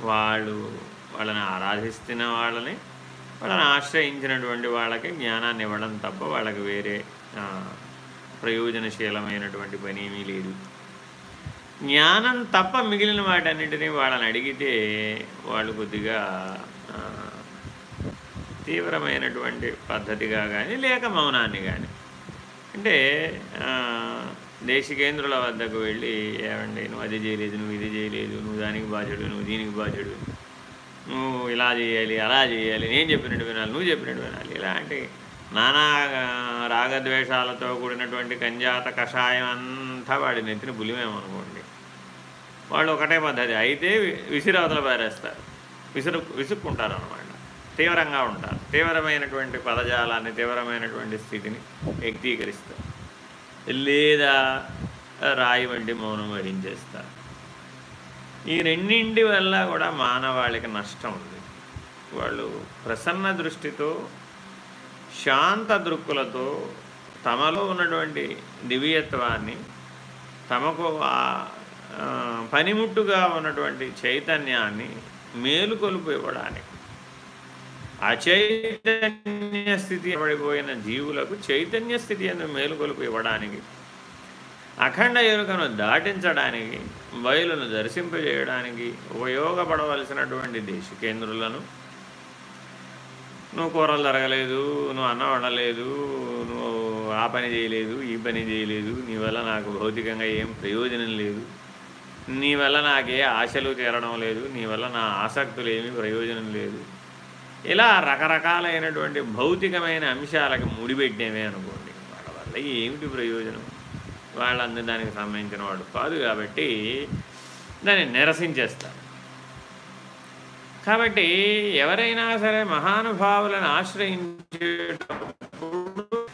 వాళ్ళు వాళ్ళని ఆరాధిస్తున్న వాళ్ళని వాళ్ళని ఆశ్రయించినటువంటి వాళ్ళకి జ్ఞానాన్ని ఇవ్వడం తప్ప వాళ్ళకి వేరే ప్రయోజనశీలమైనటువంటి పని ఏమీ లేదు. జ్ఞానం తప్ప మిగిలిన వాటన్నిటినీ వాళ్ళని అడిగితే వాళ్ళు కొద్దిగా తీవ్రమైనటువంటి పద్ధతిగా కానీ లేక మౌనాన్ని కానీ అంటే దేశికేంద్రుల వద్దకు వెళ్ళి ఏమండి నువ్వు అది చేయలేదు నువ్వు ఇది చేయలేదు నువ్వు దానికి బాధ్యుడు నువ్వు దీనికి బాధ్యుడు నువ్వు ఇలా చేయాలి అలా చేయాలి నేను చెప్పినట్టు వినాలి నువ్వు చెప్పినట్టు వినాలి ఇలాంటి నానా రాగద్వేషాలతో కూడినటువంటి కంజాత కషాయం అంతా వాడి నెత్తిన పులిమేమనుకోండి వాళ్ళు ఒకటే పద్ధతి. అయితే విసిరవతల పారేస్తారు. విసురు విసుక్కుంటారు అనమాట తీవ్రంగా ఉంటారు. తీవ్రమైనటువంటి పదజాలాన్ని తీవ్రమైనటువంటి స్థితిని వ్యక్తీకరిస్తారు. లేదా రాయి వంటి మౌనం వహించేస్తారు. ఈ రెండింటి వల్ల కూడా మానవాళికి నష్టం ఉంది. వాళ్ళు ప్రసన్న దృష్టితో శాంత దృక్కులతో తమలో ఉన్నటువంటి దివ్యత్వాన్ని తమకు పనిముట్టుగా ఉన్నటువంటి చైతన్యాన్ని మేలుకొలుపు ఇవ్వడానికి అచైతన్య స్థితి పడిపోయిన జీవులకు చైతన్య స్థితి ఎందుకు మేలుకొలుపు ఇవ్వడానికి అఖండ ఎరుకను దాటించడానికి బయలును దర్శింపజేయడానికి ఉపయోగపడవలసినటువంటి దేశికేంద్రులను నువ్వు కూరలు జరగలేదు నువ్వు అన్నం వండలేదు నువ్వు ఆ పని చేయలేదు ఈ పని చేయలేదు నీ వల్ల నాకు భౌతికంగా ఏం ప్రయోజనం లేదు. నీ వల్ల నాకే ఆశలు తీరడం లేదు నీ వల్ల నా ఆసక్తులు ఏమీ ప్రయోజనం లేదు. ఇలా రకరకాలైనటువంటి భౌతికమైన అంశాలకు ముడిపెట్టినవే అనుకోండి. వాళ్ళ వల్ల ఏమిటి ప్రయోజనం? వాళ్ళందరూ దానికి సంబంధించిన వాడు కాదు కాబట్టి దాన్ని నిరసించేస్తారు కాబట్టి ఎవరైనా సరే మహానుభావులను ఆశ్రయించేటప్పుడు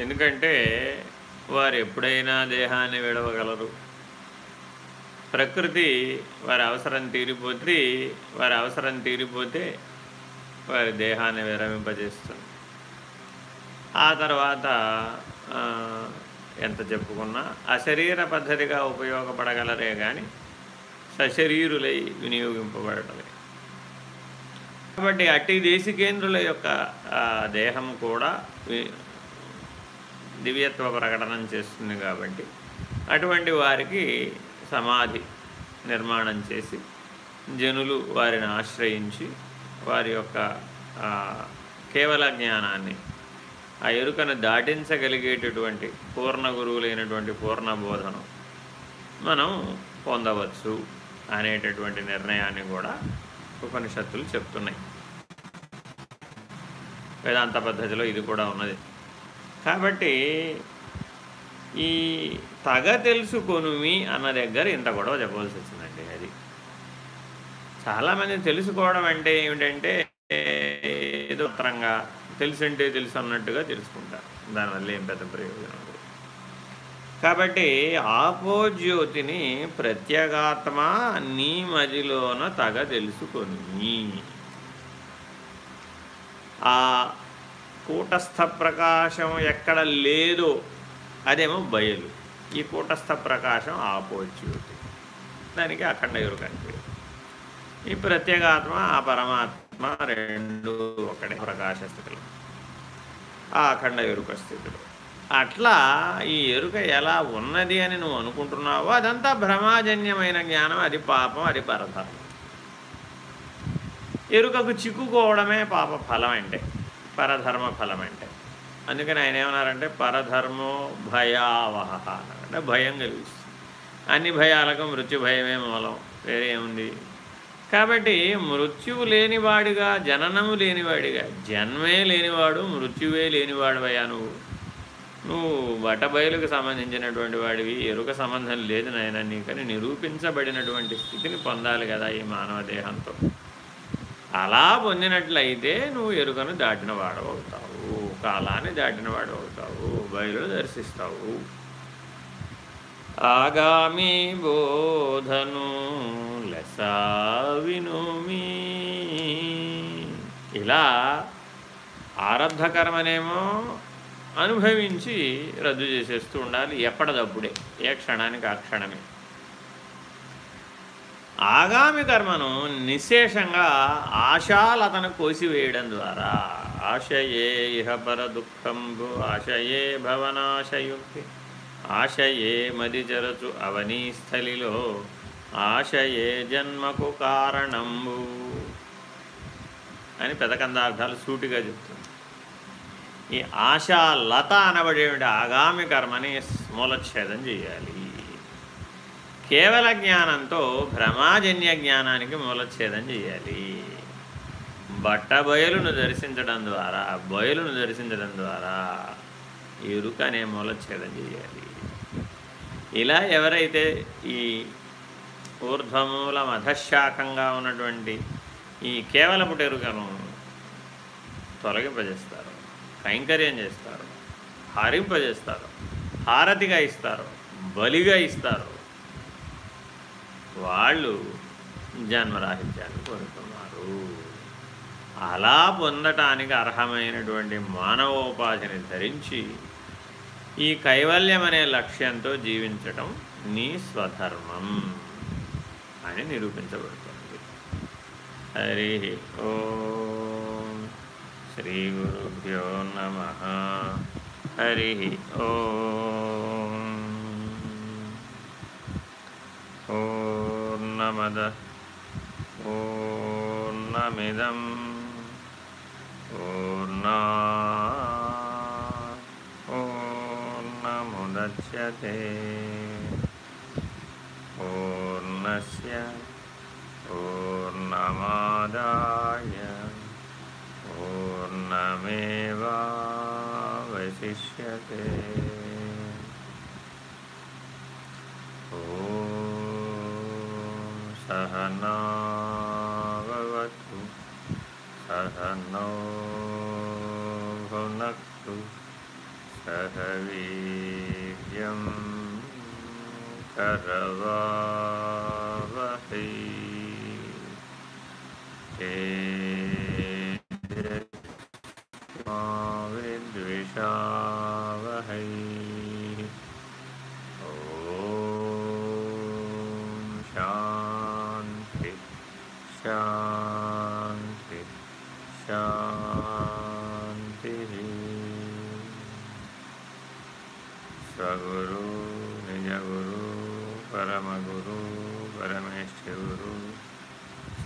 ఎందుకంటే వారు ఎప్పుడైనా దేహాన్ని విడవగలరు. ప్రకృతి వారి అవసరం తీరిపోతే వారి అవసరం తీరిపోతే వారి దేహాన్ని విరమింపజేస్తుంది. ఆ తర్వాత ఎంత చెప్పుకున్నా అశరీర పద్ధతిగా ఉపయోగపడగలరే కానీ సశరీరులై వినియోగింపబడటమే. కాబట్టి అట్టి దేశికేంద్రుల యొక్క దేహం కూడా దివ్యత్వ ప్రకటనం చేస్తుంది కాబట్టి అటువంటి వారికి సమాధి నిర్మాణం చేసి జనులు వారిని ఆశ్రయించి వారి యొక్క కేవల జ్ఞానాన్ని ఆ ఎరుకను దాటించగలిగేటటువంటి పూర్ణ గురువులైనటువంటి పూర్ణ బోధనం మనం పొందవచ్చు అనేటటువంటి నిర్ణయాన్ని కూడా ఉపనిషత్తులు చెప్తున్నాయి. వేదాంత పద్ధతిలో ఇది కూడా ఉన్నది. కాబట్టి ఈ తగ తెలుసుకొనుమి అన్న దగ్గర ఇంత గొడవ చెప్పవలసి వచ్చిందండి అది. చాలామంది తెలుసుకోవడం అంటే ఏమిటంటే ఏదో ఉత్తరంగా తెలుసంటే తెలుసు అన్నట్టుగా తెలుసుకుంటారు. దానివల్ల ఏం పెద్ద ప్రయోజనం కాబట్టి ఆపోజ్యోతిని ప్రత్యేగాత్మ నీ మదిలోన తగ తెలుసుకొని. ఆ కూటస్థ ప్రకాశం ఎక్కడ లేదో అదేమో బయలు. ఈ కూటస్థ ప్రకాశం ఆపోజ్యోతి. దానికి అఖండ ఎరుకంటే ఈ ప్రత్యేగాత్మ ఆ పరమాత్మ రెండు ఒకటే ప్రకాశ స్థితిలో. ఆ అఖండ ఎరుక స్థితిలో. అట్లా ఈ ఎరుక ఎలా ఉన్నది అని నువ్వు అనుకుంటున్నావో అదంతా భ్రమాజన్యమైన జ్ఞానం అది పాపం అది పరధర్మం. ఎరుకకు చిక్కుకోవడమే పాప ఫలం అంటే పరధర్మ ఫలం అంటే. అందుకని ఆయన ఏమన్నారంటే పరధర్మో భయావహ అంటే భయం కలిగిస్తుంది. అన్ని భయాలకు మృత్యు భయమే మూలం. వేరే ఏముంది? కాబట్టి మృత్యువు లేనివాడిగా జననము లేనివాడిగా జన్మే లేనివాడు మృత్యువే లేనివాడువయ్యా నువ్వు. నువ్వు బటబయలుకు సంబంధించినటువంటి వాడివి ఎరుక సంబంధం లేదు నాయన నీకని నిరూపించబడినటువంటి స్థితిని పొందాలి కదా ఈ మానవ దేహంతో. అలా పొందినట్లయితే నువ్వు ఎరుకను దాటిన వాడవవుతావు కాలాన్ని దాటిన వాడవవుతావు బయలు దర్శిస్తావు. ఆగామి బోధను లెసా వినుమి ఇలా ఆరబ్ధకర్మనేమో అనుభవించి రద్దు చేసేస్తూ ఉండాలి ఎప్పటిదప్పుడే ఏ క్షణానికి ఆ క్షణమే. ఆగామి కర్మను నిశేషంగా ఆశాలతను కోసివేయడం ద్వారా ఆశయే ఇహపర దుఃఖంభు ఆశయే భవనాశయుక్తి ఆశయే మదిచరచు అవనీస్థలిలో ఆశయే జన్మకు కారణంబు అని పెదకందార్థాలు సూటిగా చెప్తుంది. ఈ ఆశాలత అనబడేమిటి ఆగామి కర్మని మూలఛేదం చేయాలి. కేవల జ్ఞానంతో భ్రమాజన్య జ్ఞానానికి మూలఛేదం చేయాలి. బట్ట బయలును దర్శించడం ద్వారా బయలును దర్శించడం ద్వారా ఎరుక అనే మూలఛేదం చేయాలి. ఇలా ఎవరైతే ఈ ఊర్ధ్వమూల మధశాఖంగా ఉన్నటువంటి ఈ కేవలపు ఎరుకను తొలగింపజేస్తారు కైంకర్యం చేస్తారు హారింపజేస్తారు హారతిగా ఇస్తారు బలిగా ఇస్తారు. వాళ్ళు జన్మరాహిత్యాన్ని పొందుతున్నారు అలా పొందటానికి అర్హమైనటువంటి మానవోపాధిని ధరించి ఈ కైవల్యం అనే లక్ష్యంతో జీవించటం నీ స్వధర్మం అని నిరూపించబడుతుంది. హరి ఓ శ్రీ గురుభ్యో నమ. హరి ఓ. ఓర్ణమద ఓర్ణమిదం పూర్ణా ओणमादाय पूर्णस्य पूर्णमादाय पूर्णमेवावशिष्यते। सहना भवतु सह नो सह वी करवावहै तेजस्मा विद्विषावहै